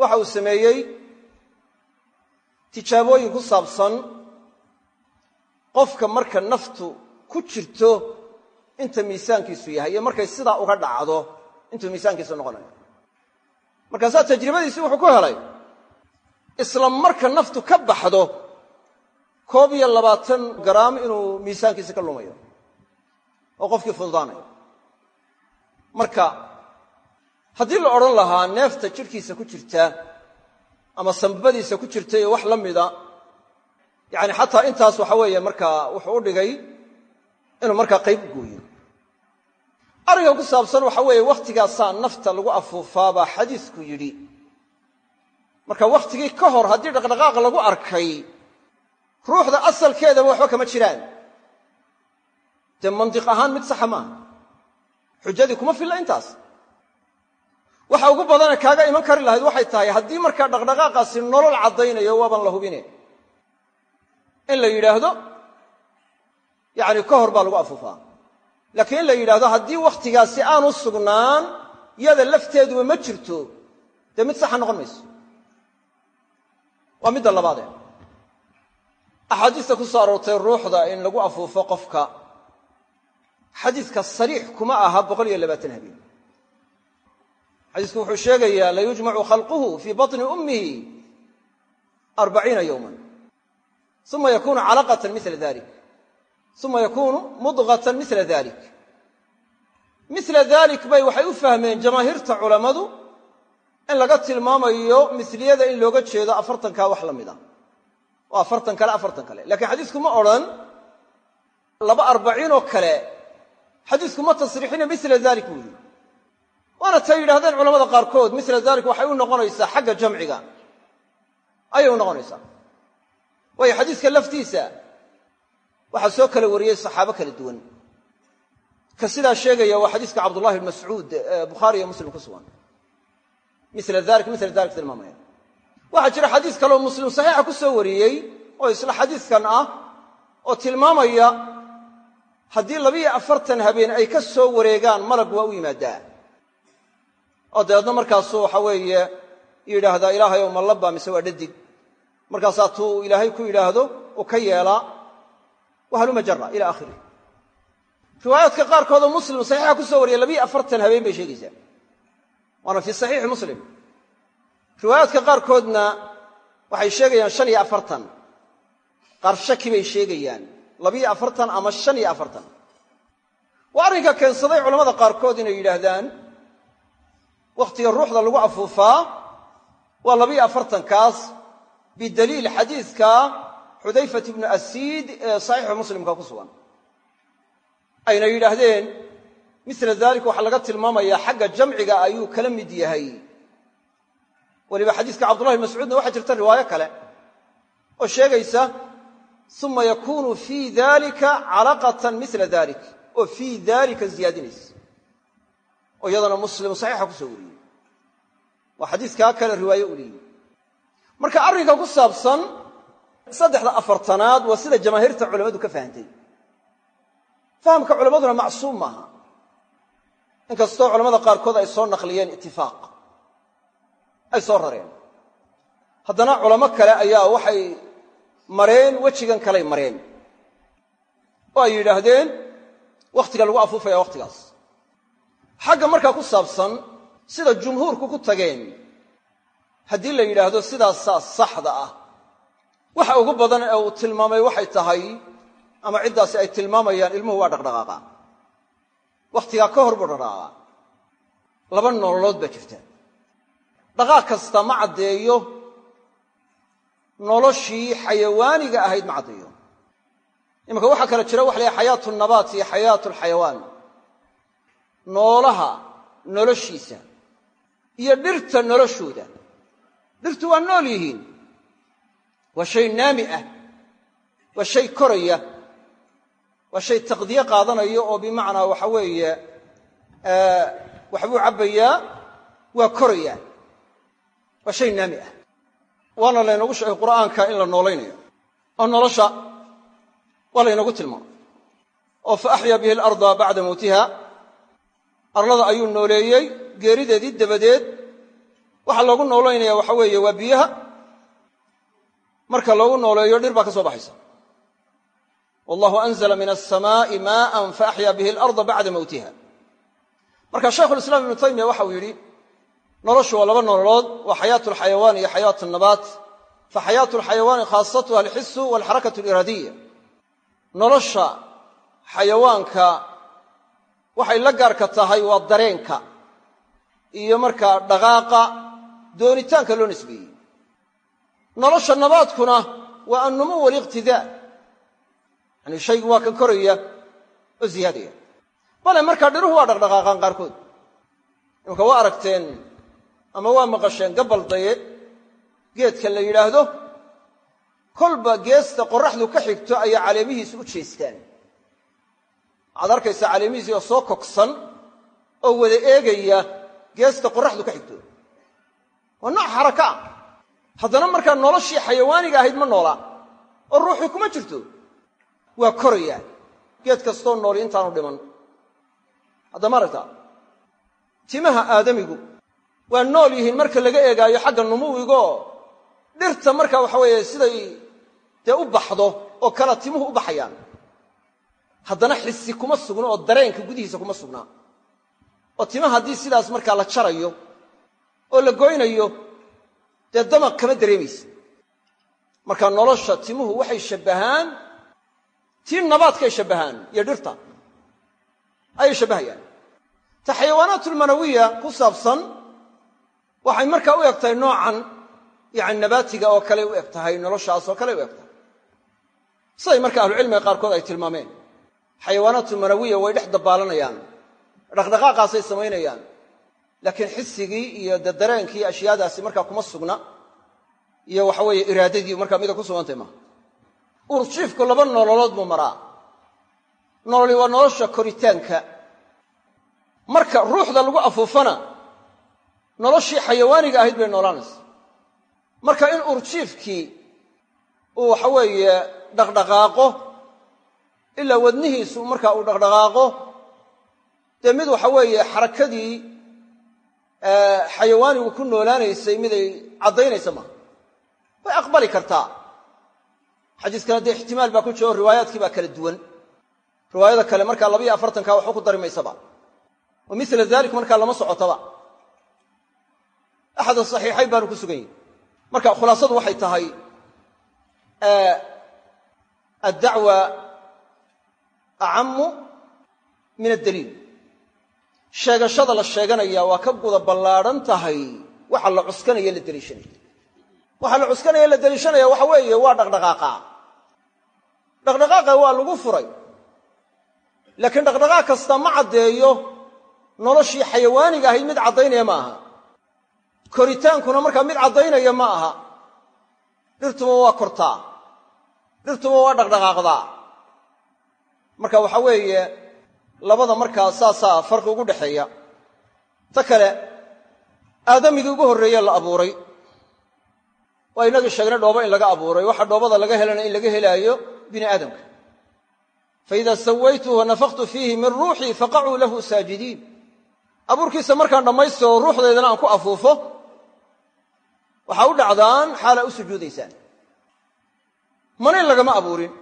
Waxa uu sameeyey tijaabooyin ku saabsan qofka marka naftu ku jirto inta miisaankiisu yahay iyo markay sidaa uga dhacdo intuu miisaankiisu noqonayo. Markaasaa tajribadiisii wuxuu ku helay isla marka naftu ka baxdo koob iyo labaatan garaam inuu miisaankiisi ka lumayo oo qofkii fududaanayo marka haddii la odhan lahaa neefta jidhkiisa ku jirta ama sambadiisa ku jirta iyo wax la mida yacani xataa intaas waxa weeye markaa wuxuu u dhigay inuu markaa qayb u gooyo. Arrinka ku saabsan waxa weeye wakhtigaasaa nafta lagu afuufaa baa xadiisku yidhi. Marka wakhtigii ka hor haddii dhaqdhaqaaq lagu arkay ruuxda asalkeedaba waxba kama jiraan. Dee mandiq ahaan mid saxa maaha xujadii kuma filla intaas. Waxa ugu badane kaaga iman kari lahayd waxay tahay haddii markaa dhaqdhaqaaqaasi nolol caddaynayo waaban la hubine in la yidhaahdo yacni ka hor baa lagu afuufaa. Laakiin in la yidhaahdo haddii wakhtigaasi aanu sugnaan yada lafteeduba ma jirto dee mid saxa noqon mayso. Waa midda labaadee. Axaadiista ku soo aroortay ruuxda in lagu afuufo qofka xadiiska sariix kuma aha boqol iyo labaatan habeen. Xadiisku wuxuu sheegayaa layujmacu khalquhu fii baطni ummihi arbaciina yowman uma yakunu calaqatan mila dalik uma yakunu mudqatan mila dalik mila dalik bay waxay u fahmeen jamaahiirta culammadu in laga tilmaamayo misliyada in looga jeedo afartankaa wax la mida oo afartan kale afartan kale. Lakiin xadiisku ma odhan laba arbaciinoo kale xadiisku ma tasriixina mila dalik buu yidhi. Waana tay yidhahdeen culamada qaarkood mila dalik waxay u noqonaysaa xagga jamciga. Ayay u noqonaysaa. Waayo xadiiska laftiisa waxaa soo kala wariyey saxaabo kala duwan. Ka sidaa sheegaya waa xadiiska cabdullahi bn mascuud ee bukhaari iyo muslim ku sugan. Mila dalik mila dalik tilmaamaya. Waxaa jira xadiis kaleoo muslim saxiixa ku soo wariyey oo isla xadiiskan ah oo tilmaamaya haddii labiyo afartan habeen ay ka soo wareegaan malag waa u yimaadaa oo dabeedna markaasuu waxa weeye yidhaahdaa ilaahayow ma labba mise waa dhadig. Markaasaa tuu ilaahay ku yidhaahdo uu ka yeelaa wahaluma jara ila akhirih riwaayaadka qaarkoodoo muslim saxiixa ku soo wariyay labiyo afartan habeen bay sheegaysaa. Waana fii saxiixi muslim. Riwaayaadka qaarkoodna waxay sheegayaan shan iyo afartan. Qaar bay sheegayaan labiyo afartan ama shan iyo afartan waa arrinka keensaday culamada qaarkood inay yidhaahdaan wakhtiga ruuxda lagu afuufaa waa labiyo afartankaas bidaliil xadiidka xudayfat ibnu asiid ee saxiixu muslimka ku sugan. Ayna yidhaahdeen mila daalika waxaa laga tilmaamayaa xagga jamciga ayuu kala mid yahay. Weliba xadiiska cabdullahi mascuudna waxaa jirta riwaayo kale oo sheegaysa uma yakunu fii dalika calaqatan mila dalik oo fii dalika ziyaadinaysa oo iyadana muslim saxiixa ku soo wariyey waa xadiiskaa kale riwaaye u leeyihi marka arrinka ku saabsan saddexda afartanaad waa sida jamaahiirta culammadu ka fahantay fahamka culammaduna macsuum maaha inkastoo culamada qaarkood ay soo naqliyeen itifaaq ay soo rareen haddana culamo kale ayaa waxay mareen wejigan kaley mareen. Oo ay yidhaahdeen wakhtiga lagu afuufaya wakhtigaas xagga markaa ku saabsan sida jumhuurku ku tageen haddii la yidhaahdo sidaasaa saxda ah waxa ugu badan ee uu tilmaamay waxay tahay ama ciddaasi ay tilmaamayaan ilmuhu waa dhaqdhaqaaqa. Wakhtigaa ka hor buu dhaqdhaqaaqa laba nololood baa jirta dhaqaaq kasta ma caddeeyo noloshii xayawaaniga ahayd ma caddeeyo. Waxaa kale jira waxa la yahay xayaatu nabaat iyo xayaatu alxayawaan noolaha noloshiisa iyo dhirta noloshooda. Dhirtu waa nool yihiin. Waa shay naami ah. Waa shay koraya. Waa shay taqdiye qaadanaya oo bimacnaa waxa weeye waxbuu cabbayaa waa korayaa waa shay naami ah waana laynoogu sheegay qur'aanka in la noolaynayo oo nolosha waa laynoogu tilmaamay. Oo fa axyaa bihi alarda bacda mowtiha arlada ayuu nooleeyey geerideedii dabadeed waxaa loogu noolaynaya waxa weeye waa biyaha. Marka loogu nooleeyo dhir baa ka soo baxaysa. Wallahu anzla min alsamaa'i maa'an faaxyaa bihi alarda bacda mowtiha marka shaykhulislaam ibnu taymiya waxau yidhi noloshu waa laba nololood waa xayaatu alxayawaan iyo xayaatu nabaat. Fa xayaatu alxayawaani khaasatuha alxisu walxarakatu aliraadiya nolosha xayawaanka waxay la gaarka tahay waa dareenka iyo markaa dhaqaaqa doonitaanka loo nisbeeyey. Nolosha nabaadkuna waa annumuw waliqtidaa yani shaygu waa kan koraya oo ziyaadaya bale markaa dhiruhu waa dhaqdhaqaaqaan qaarkood. Imaka waa aragteen ama waa maqasheen gabal daye geedka la yidhaahdo kolba geesta qorraxdu ka xigto ayaa caleemihiisu u jeestaan. Waxaad arkaysaa caleemihiisi oo soo koksan oo wada eegaya geesta qorraxdu ka xigto. Waa nooc xaraka ah. Haddana markaa noloshii xayawaaniga ahayd ma noolaa oo ruuxii kuma jirto. Waa korayaa geed kastoo nooli intaanu dhiman. Haddama aragtaa timaha aadamigu waa nool yihiin marka laga eegaayo xagga numuwigaoo dhirta marka waxa weeye siday dee u baxdo oo kala timuhu u baxayaan. Haddana xisi kuma sugno oo dareenka gudihiisa kuma sugnaa oo timaha haddii sidaas markaa la jarayo oo la goynayo dee damaq kama dareemaysa. Marka nolosha timuhu waxay shabbahaan tii nabaadkay shabbahaan iyo dhirta ayay shabbahayaan ta xayawaanaatulmanawiya ku saabsan waxay markaa u eg tahay noocan yani nabaatiga oo kale u eg tahay noloshaas oo kale u eg tahay siday marka ahlucilmiga qaarkood ay tilmaameen. Xayawaanaatulmanawiya way dhex dabaalanayaan. Dhaqdhaqaaqaasay samaynayaan. Laakiin xisigii iyo de dareenkii ashyaadaasi markaa kuma sugna iyo waxa weeye iraadadii markaa mida ku sugantay maaha urjiifku laba nololood buu maraa. Nololi waa nolosha koritaanka. Marka ruuxda lagu afuufana noloshii xayawaaniga ahayd bay noolaanaysa. Marka in urjiifkii uu waxa weeye dhaqdhaqaaqo ilaa wadnihiisu markaa uu dhaqdhaqaaqo dee mid waxa weeye xarakadii xayawaanigu ku noolaanaysay miday caddaynaysa maaha way aqbali kartaa. Xadiiskana dee ixtimaal baa ku jiro riwaayaadkii baa kala duwan. Riwaayada kale markaa labayo afartanka waxba ku dari maysaba wa mila dalik markaa lama socotaba axad saxiixayn baanu ku sugan yihi marka khulaasadu waxay tahay addacwa acamu min addaliil sheegashada la sheeganaya waa ka guda ballaadhan tahay waxa la cuskanaya la deliishanaya waxa la cuskanaya la deliishanaya waxa weeye waa dhaqdhaqaaqa dhaqdhaqaaqa waa lagu furay laakiin dhaqdhaqaaq kasta ma caddeeyo noloshii xayawaaniga ahayd mid caddaynaya ma aha koritaankuna markaa mid caddaynaya ma aha. Dhirtuma waa kortaa. Dhirtuma waa dhaqdhaqaaqdaa. Marka waxa weeye labada markaa saasaa farqi ugu dhexeeya. Ta kale aadamigii ugu horreeye la abuuray. Waa inagii sheegnay dhoobo in laga abuuray waxa dhoobada laga helana in laga helaayo bini aadamka. Faida sawaytuhu wanafaktu fiihi min ruuxii faqacuu lahu saajidiin. Abuurkiisa markaan dhammaystiro ruuxdeedana aan ku afuufo waxaa u dhacdaan xaala u sujuudaysaan. Mana in lagama abuurin.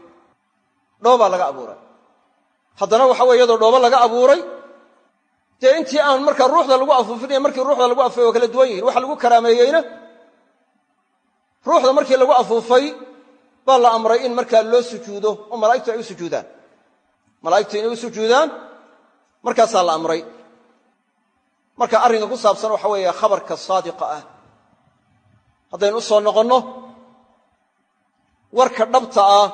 Dhoobaa laga abuuray. Haddana waxa weye iyadoo dhoobo laga abuuray dee intii aan markaa ruuxda lagu afuufinaya markii ruuxda lagu afuufay waa kala duwan yihiin waxa lagu karaameeyeyna ruuxda markii lagu afuufay baa la amray in markaa loo sujuudo oo malaa'igtu ay u sujuudaan. Malaa'igtu inay u sujuudaan markaasaa la amray. Marka arrinka ku saabsan waxa weeye khabarka saadiqa ah haddaynu u soo noqonno? Warka dhabta ah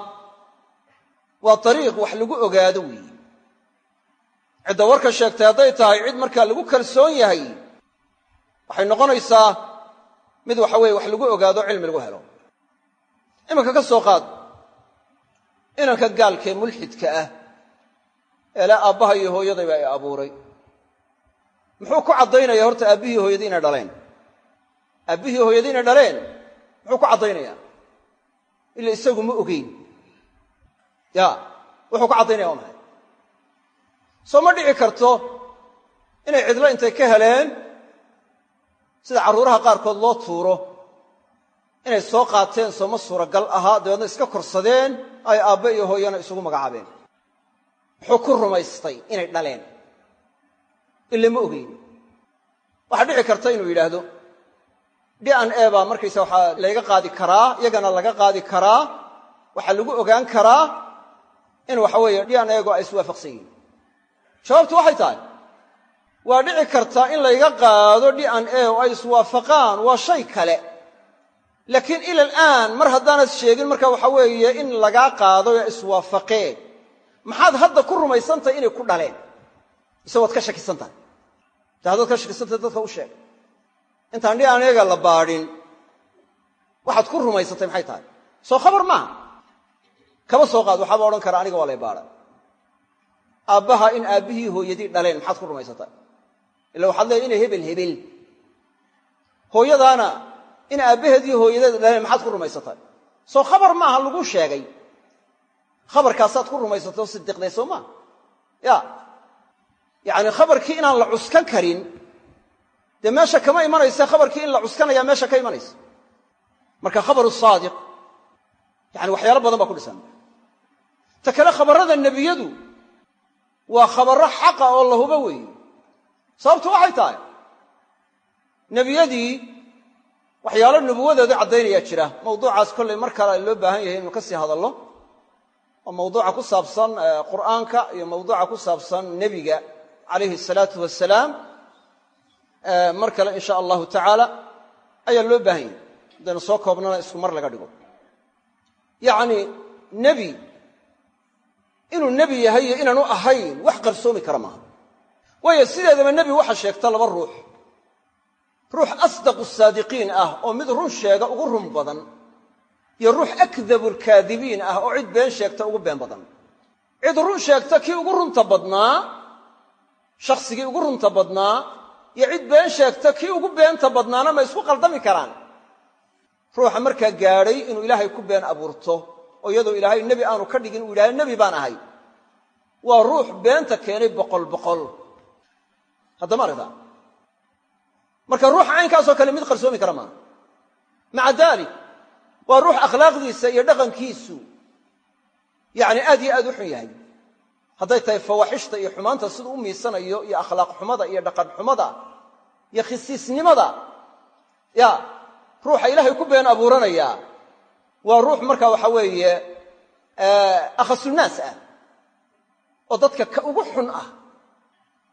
waa dariiq wax lagu ogaado weeye cidda warka sheegtay hadday tahay cid markaa lagu kalsoon yahay waxay noqonaysaa mid waxa weeye wax lagu ogaado cilmi lagu helo. Iminka ka soo qaad inanka gaalkee mulxidka ah eele aabbaha iyo hooyadayba ay abuuray. Muxuu ku caddaynaya horta aabbihii hooyadii inay dhaleen aabbihii hooyadii inay dhaleen. Muxuu ku caddaynayaa? Ila isagu ma ogeyn. Ya wuxuu ku caddaynaya waa maxay? Soo ma dhici karto inay cidlo intay ka heleen sida carruuraha qaarkood loo tuuro. Inay soo qaateen sooma suuragal ahaa dabeedna iska korsadeen ay aabbe iyo hooyana isugu magacaabeen. Muxuu ku rumaystay inay dhaleen. Ila ma ogeyn. Waxaa dhici karta inuu yidhaahdo d an e baa markaysa waxaa layga qaadi karaa iyagana laga qaadi karaa waxaa lagu ogaan karaa in waxa weeye d an ego ay iswaafaqsan yihiin. Jawaabtu waxay tahay waa dhici karta in layga qaado d an e ay iswaafaqaan waa shay kale. Laakiin ila alaan mar haddaanad sheegin marka waxa weeye in lagaa qaado ee iswaafaqeen maxaad hadda ku rumaysantahay inay ku dhaleen? Mise waad ka shakisan tahay de ka shakisantahay dadka u sheeg intaan dhi aneega la baadhin waxaad ku rumaysatay maxay tahay? Soo khabar maaha kaba soo qaad waxaaba odhan kara aniga waa lay baadha. Aabbaha in aabbihii hooyadii dhaleen maxaad ku rumaysatay? Ila waxaad leeday inay hebel hebel. Hooyadaana in aabbaheedii hooyadeeda dhaleen maxaad ku rumaysatay? Soo khabar maaha lagu sheegay. Khabarkaasaad ku rumaysatay oo sidiqday soo maaha ya. Yacani khabarkii inaan la cuskan karin dee meesha kama imanaysa khabarkii in la cuskanaya meesha ka imanaysa. Marka khabaru saadiq yani waxyaalo badan baa ku dhisan. Ta kale khabarrada nebiyadu waa khabarro xaqa oo la hubo weeye sababtu waxay tahay nebiyadii waxyaalo nubuwadooda caddaynayaa jira. Mawduucaas kollay mar kale loo baahan yahay inuu ka sii hadallo oo mawduuca ku saabsan qur'aanka iyo mawduuca ku saabsan nebiga calayhi asalaatu wasalaam mar kale in sha allahu tacaala ayaa loo baahan yahay. Haddaynu soo koobnana isku mar laga dhigo. Yacni nebi inuu nebi yahay iyo inaanu ahayn wax qarsoomi kara maaha. Waayo sideedaba nebi waxa sheegta laba ruux. Ruux asdaqu saadiqiin ah oo mid run sheega ugu run badan iyo ruux akdabu lkaadibiin ah oo cid been sheegta ugu been badan. Cid run sheegta kii ugu runta badnaa shakhsigii ugu runta badnaa iyo cid been sheegta kii ugu beenta badnaana ma isku qaldami karaan. Ruuxa markaa gaadhay inuu ilaahay ku been abuurto oo iyadoo ilaahay nebi aanu ka dhigin uu yidhahdo nebi baan ahay. Waa ruux beenta keenay boqol boqol. Haddama aragtaa marka ruuxa caynkaasoo kale mid qarsoomi kara maaha maca daalik waa ruux akhlaaqdiisa iyo dhaqankiisu yacni aad iyo aad u xun yahay hadday tahay fawaaxishta iyo xumaanta siduu u miisanayo iyo akhlaaq xumada iyo dhaqan xumada iyo khisiisnimada. Ya ruuxa ilaahay ku been abuuranayaa waa ruux marka waxa weeye akhasunaas ah oo dadka ka ugu xun ah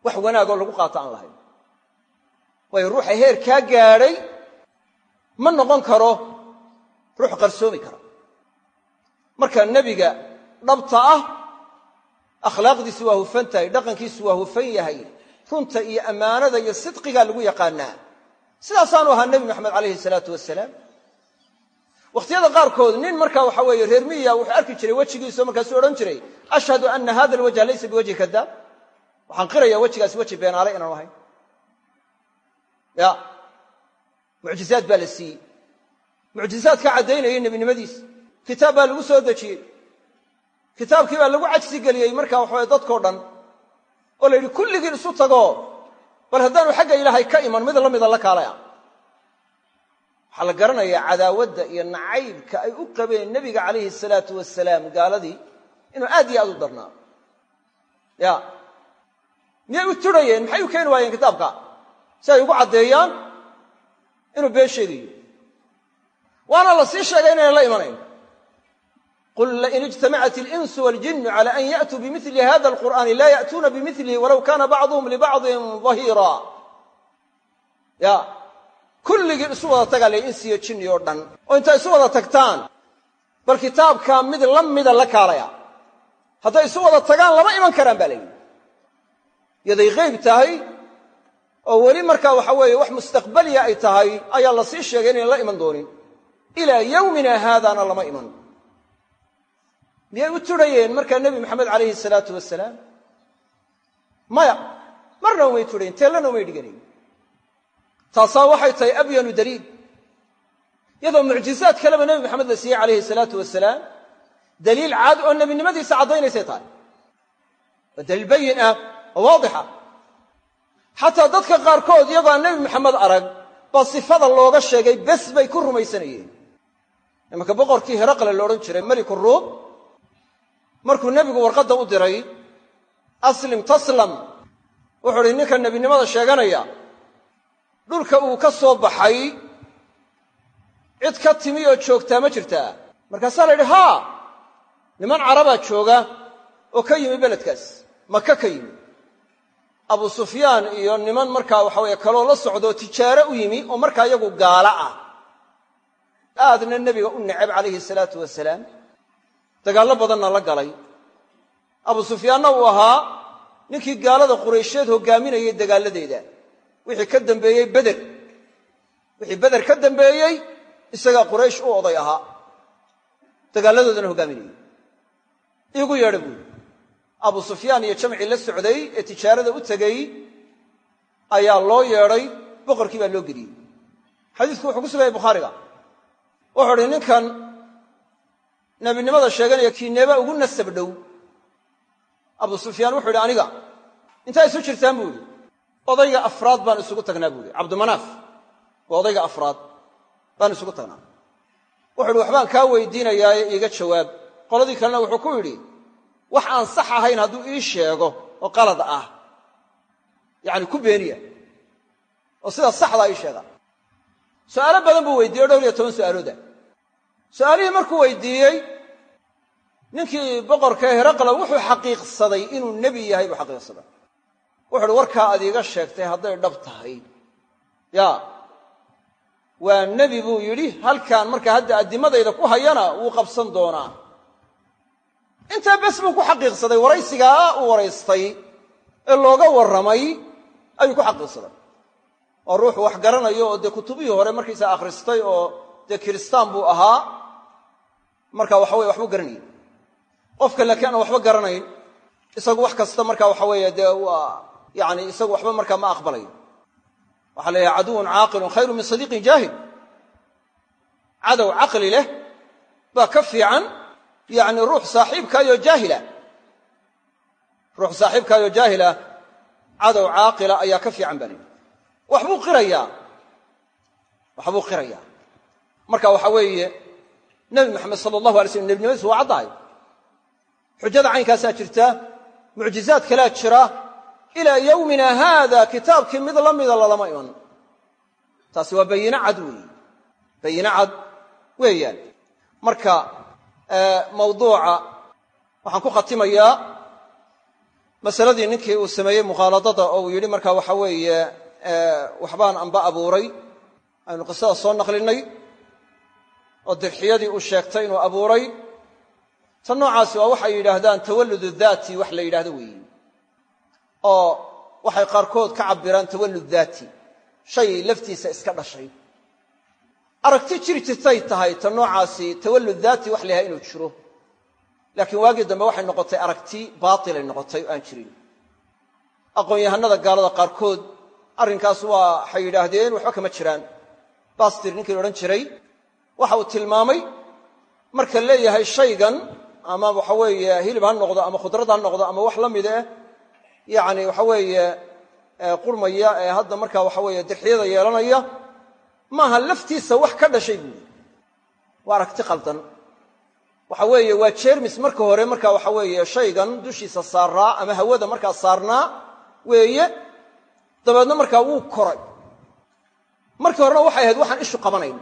wax wanaagoo lagu qaato aan lahayn. Waayo ruuxa heer kaa gaadhay ma noqon karo ruux qarsoomi kara marka nebiga dhabta ah akhlaaqdiisu waa hufan tahay dhaqankiisu waa hufan yahay. Runta iyo ammaanada iyo sidqigaa lagu yaqaanaa. Sidaasaanu ahaa nebi maxamed calayhi salaatu wasalaam wakhtiyada qaarkood nin markaa waxa weeye reer miya wuxuu arki jiray wejigiiso markaasuu odhan jiray ashhadu ana hada alwajha laysa biwajhi kadaab waxaan qirayaa wejigaasi weji beenaale inaanu ahayn ya mucjizaad baa la siiyey. Mucjizaad ka caddaynayay nebinimadiisa kitaab baa lagu soo dejiyey kitaabkii baa lagu cajsi geliyey marka waxaweye dadkao dhan oo la yidhi kulligiin isu tagoo bal haddaanu xagga ilaahay ka iman mid la mida la kaalaya. Waxaa la garanayaa cadaawadda iyo nacaybka ay u qabeen nebiga calayhi salaatu wasalaam gaaladii inuu aad iyo aad u darnaa. Ya. Miyay u turhayeen maxay u keeni waayeen kitaabka? Si ay ugu caddeeyaan? Inuu been sheegayo. Waana la sii sheegay inaynan la imanayn qul lain ijtamacat alinsu waljinu cala an ya'tuu bimili hada alqur'aani laa ya'tuuna bimilihi walow kana bacduhum libacdin dahiira ya kulligii isu wada tagaa la insiyo jinni oo dhan oo intay isu wada tagtaan bal kitaabkaa mid la mida la kaalaya hadday isu wada tagaan lama iman karaan baa la yidhi yaday qayb tahay oo weli markaa waxa weeye wax mustaqbaliya ay tahay ayaa la sii sheegay inayn la iman doonin ilaa yowmina haadaana lama iman miyay u turhayeen markaa nebi maxamed calayhi salaatu wasalaam maya marna umay turhayen teellana umay dhiganayn taasaa waxay tahay abyanu daliil. Iyadoo mucjizaad kaleba nebi maxamed la siiyey calayhi salaatu wasalaam daliil cad oo nebinimadiisa caddaynaysay tahay. Waa daliil bayin ah oo waadixa xataa dadka qaarkood iyagoo nebi maxamed arag baa sifada looga sheegay bes bay ku rumaysanayeen. Imanka boqorkii heraqle la odhan jiray meliku ruum markuu nebigu warqadda u diray aslim taslam wuxuu uhi ninka nebinimada sheeganaya dhulka uu ka soo baxay cid ka timi oo joogtaa ma jirtaa. Markaasaa la yidhi haa niman carabaa jooga oo ka yimi beledkaas maka ka yimi. Abu sufyaan iyo niman markaa waxa weeye kaloo la socdoo tijaaro u yimi oo markaa iyagu gaala ah. Aadna nebiga u necab calayhi salaatu wasalaam dagaallo badanna la galay. Abu sufyaanna uu ahaa ninkii gaalada quraysheed hoggaaminayay dagaalladeeda. Wixii ka dambeeyey beder. Wixii beder ka dambeeyey isagaa quraysh u oday ahaa. Dagaalladoodana hoggaaminayay. Iigu yeedha buuri abu sufyaan iyo jamcii la socday ee tijaarada u tegey ayaa loo yeedhay boqorkii baa loo geliyey. Xadiisku wuxuu ku suganyay bukhaariga. Wuxuu uhi ninkan nebinimada sheeganaya kiineeba ugu nasab dhow. Abu sufyaan wuxuu idhi aniga intaa isu jirtaan buu idhi odayga afraad baan isugu tagnaa buu ihi cabdimanaaf waa odayga afraad baan isugu tagnaa. Wuxu uhi waxbaan kaa weydiinayaaye iiga jawaab. Qoladii kalena wuxuu ku yidhi wax aan sax ahayn hadduu ii sheego oo qalad ah yacani ku beeniya oo sidaa saxdaa ii sheega. Su'aalo badan buu weydiiyey o dhowr iyo toban su'aalooda su'aalihii markuu weydiiyey ninkii boqorka heraqla wuxuu xaqiiqsaday inuu nebi yahay buu xaqiiqsaday. Wuxu uhi warkaa ad iiga sheegtay hadday dhab tahay. Ya waa nebi buu yidhi halkaan markaa hadda addimadayda ku hayana wuu qabsan doonaa. Intaa bes buu ku xaqiiqsaday waraysigaa uu waraystay ee looga warramay ayuu ku xaqiiqsaday. Oo ruuxu wax garanayo oo dee kutubihii hore markiisa akhristay oo dee kiristaan buu ahaa marka waxa weye waxbuu garanayay qofka laakiin aan waxba garanayn isagu wax kasta marka waxa weeye dee waa yani isagu waxba markaa ma aqbalayo waxaa la yidhaha caduwun caaqilun khayru min sadiiqin jaahil. Cadow caqli leh baa ka fiican yacni ruux saaxiibkaayoo jaahila. Ruux saaxiibkaayoo jaahila cadow caaqila ayaa ka fiican baa la waxbuu qirayaa. Waxbuu qirayaa marka waxa weeye nebi maxamed sala allahu alay slm nebinimadiisu waa caddahay xujada caynkaasaa jirta mucjizaad kalaa jira ilaa yowmina haada kitaabkii mid la mida lalama iman taasi waa bayine cad weeye. Bayine cad weeyaan. Marka mawduuca waxaan ku khatimayaa masaladii ninkii uu sameeyey mukhaaladada oo uu yidhi marka waxa weeye waxbaan amba abuuray aynu qisada soo naqlinay oo dirxiyadii uu sheegtay inuu abuuray ta noocaasi waa waxay yidhaahdaan tawalludu daati wax la yidhahdo weeye oo waxay qaarkood ka cabbiraan tawallud daati shay laftiisa iska dhashay. Aragti jiri jirtay tahay ta noocaasi tawallud daati wax la yahay inuu jiro. Laakiin waagii dambe waxay noqotay aragti baatilay noqotay oo aan jirin. Aqoon-yahanada gaalada qaarkood arrinkaas waa waxay yidhaahdeen waxba kama jiraan. Bastir ninkii la odhan jiray waxa uu tilmaamay marka leeyahay shaygan ama waxa weeye hilib ha noqdo ama khudrad ha noqdo ama wax la mid eh yacni waxa weeye qurmaya ee hadda markaa waxa weeye dirxiyada yeelanaya maaha laftiisa wax ka dhashay buuri waa aragti qaldan waxa weeye waa jermis marka hore marka waxa weeye shaygan dushiisa saaraa ama hawada markaa saarnaa weeye dabeedna markaa wuu koray. Markii horena waxay ahayd waxaan ishu qabanayn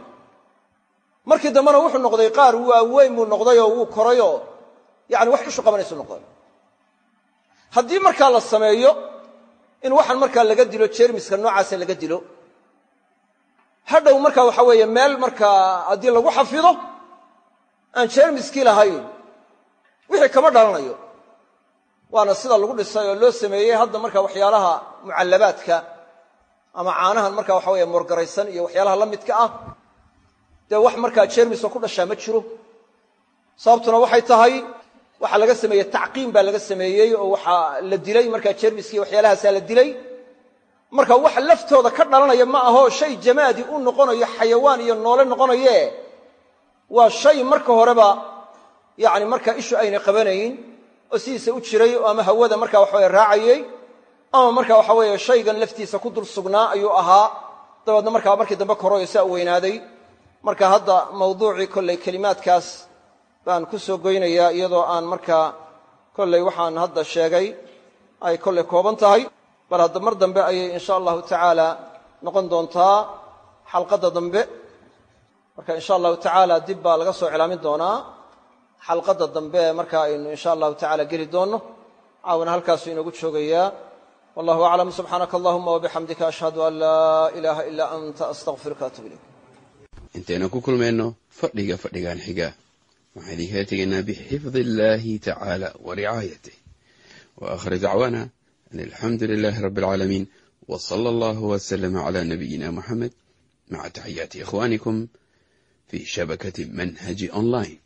markii dambena wuxuu noqday qaar waaweyn buu noqdayoo wuu korayoo yani wax ishu qabanaysu noqday haddii markaa la sameeyo in waxaan markaa laga dilo jermiska noocaasa laga dilo hadhow markaa waxa weeye meel markaa haddii lagu xafido aan jermiskii lahayn wixii kama dhalanayo. Waana sida lagu dhisay oo loo sameeyey hadda marka waxyaalaha mucallabaadka ama caanahan marka waxa weye morgaraysan iyo waxyaalaha la midka ah dee wax markaa jermisoo ku dhashaa ma jiro. Sababtuna waxay tahay waxaa laga sameeyey tacqiim baa laga sameeyey oo waxaa la dilay markaa jermiskii waxyaalahaasaa la dilay. Marka wax laftooda ka dhalanaya ma aho shay jamaadi u noqonayo xayawaan iyo noole noqonaye waa shay marka horeba yani markaa ishu aynay qabanayn oo sidiisa u jiray ama hawada marka waxaweye raacayey ama marka waxa weeye shaygan laftiisa ku dul sugnaa ayuu ahaa. Dabeedna markaa markii dambe koroyo saa u weynaaday marka hadda mawduucii kolley kelimaadkaas baan ku soo goynayaa iyadoo aan markaa kolley waxaan hadda sheegay ay kolley kooban tahay. Bal hadda mar dambe ayay insha allahu tacaala noqon doontaa xalqadda dambe. Marka insha allahu tacaala dib baa laga soo cilaamin doonaa xalqadda dambe marka aynu insha allahu tacala geli doonno. Caawana halkaasuu inoogu joogayaa. Wallahu aclam subxaanaka allahuma wabixamdika ashhadu an laa ilaaha ilaa anta astaqfiruka atub ilayk intaynu ku kulmayno fadhiga fadhigan xiga waxaan idinkala tegaynaa bixifdi illaahi tacaala wa ricaayatih wa aakhir dacwaana an alxamdu lilaahi rabbi alcaalamiin wa sala allahu wasalama cala nabiyina muxamed maca taxiyaati ikhwaanikum fi shabakati manhaji online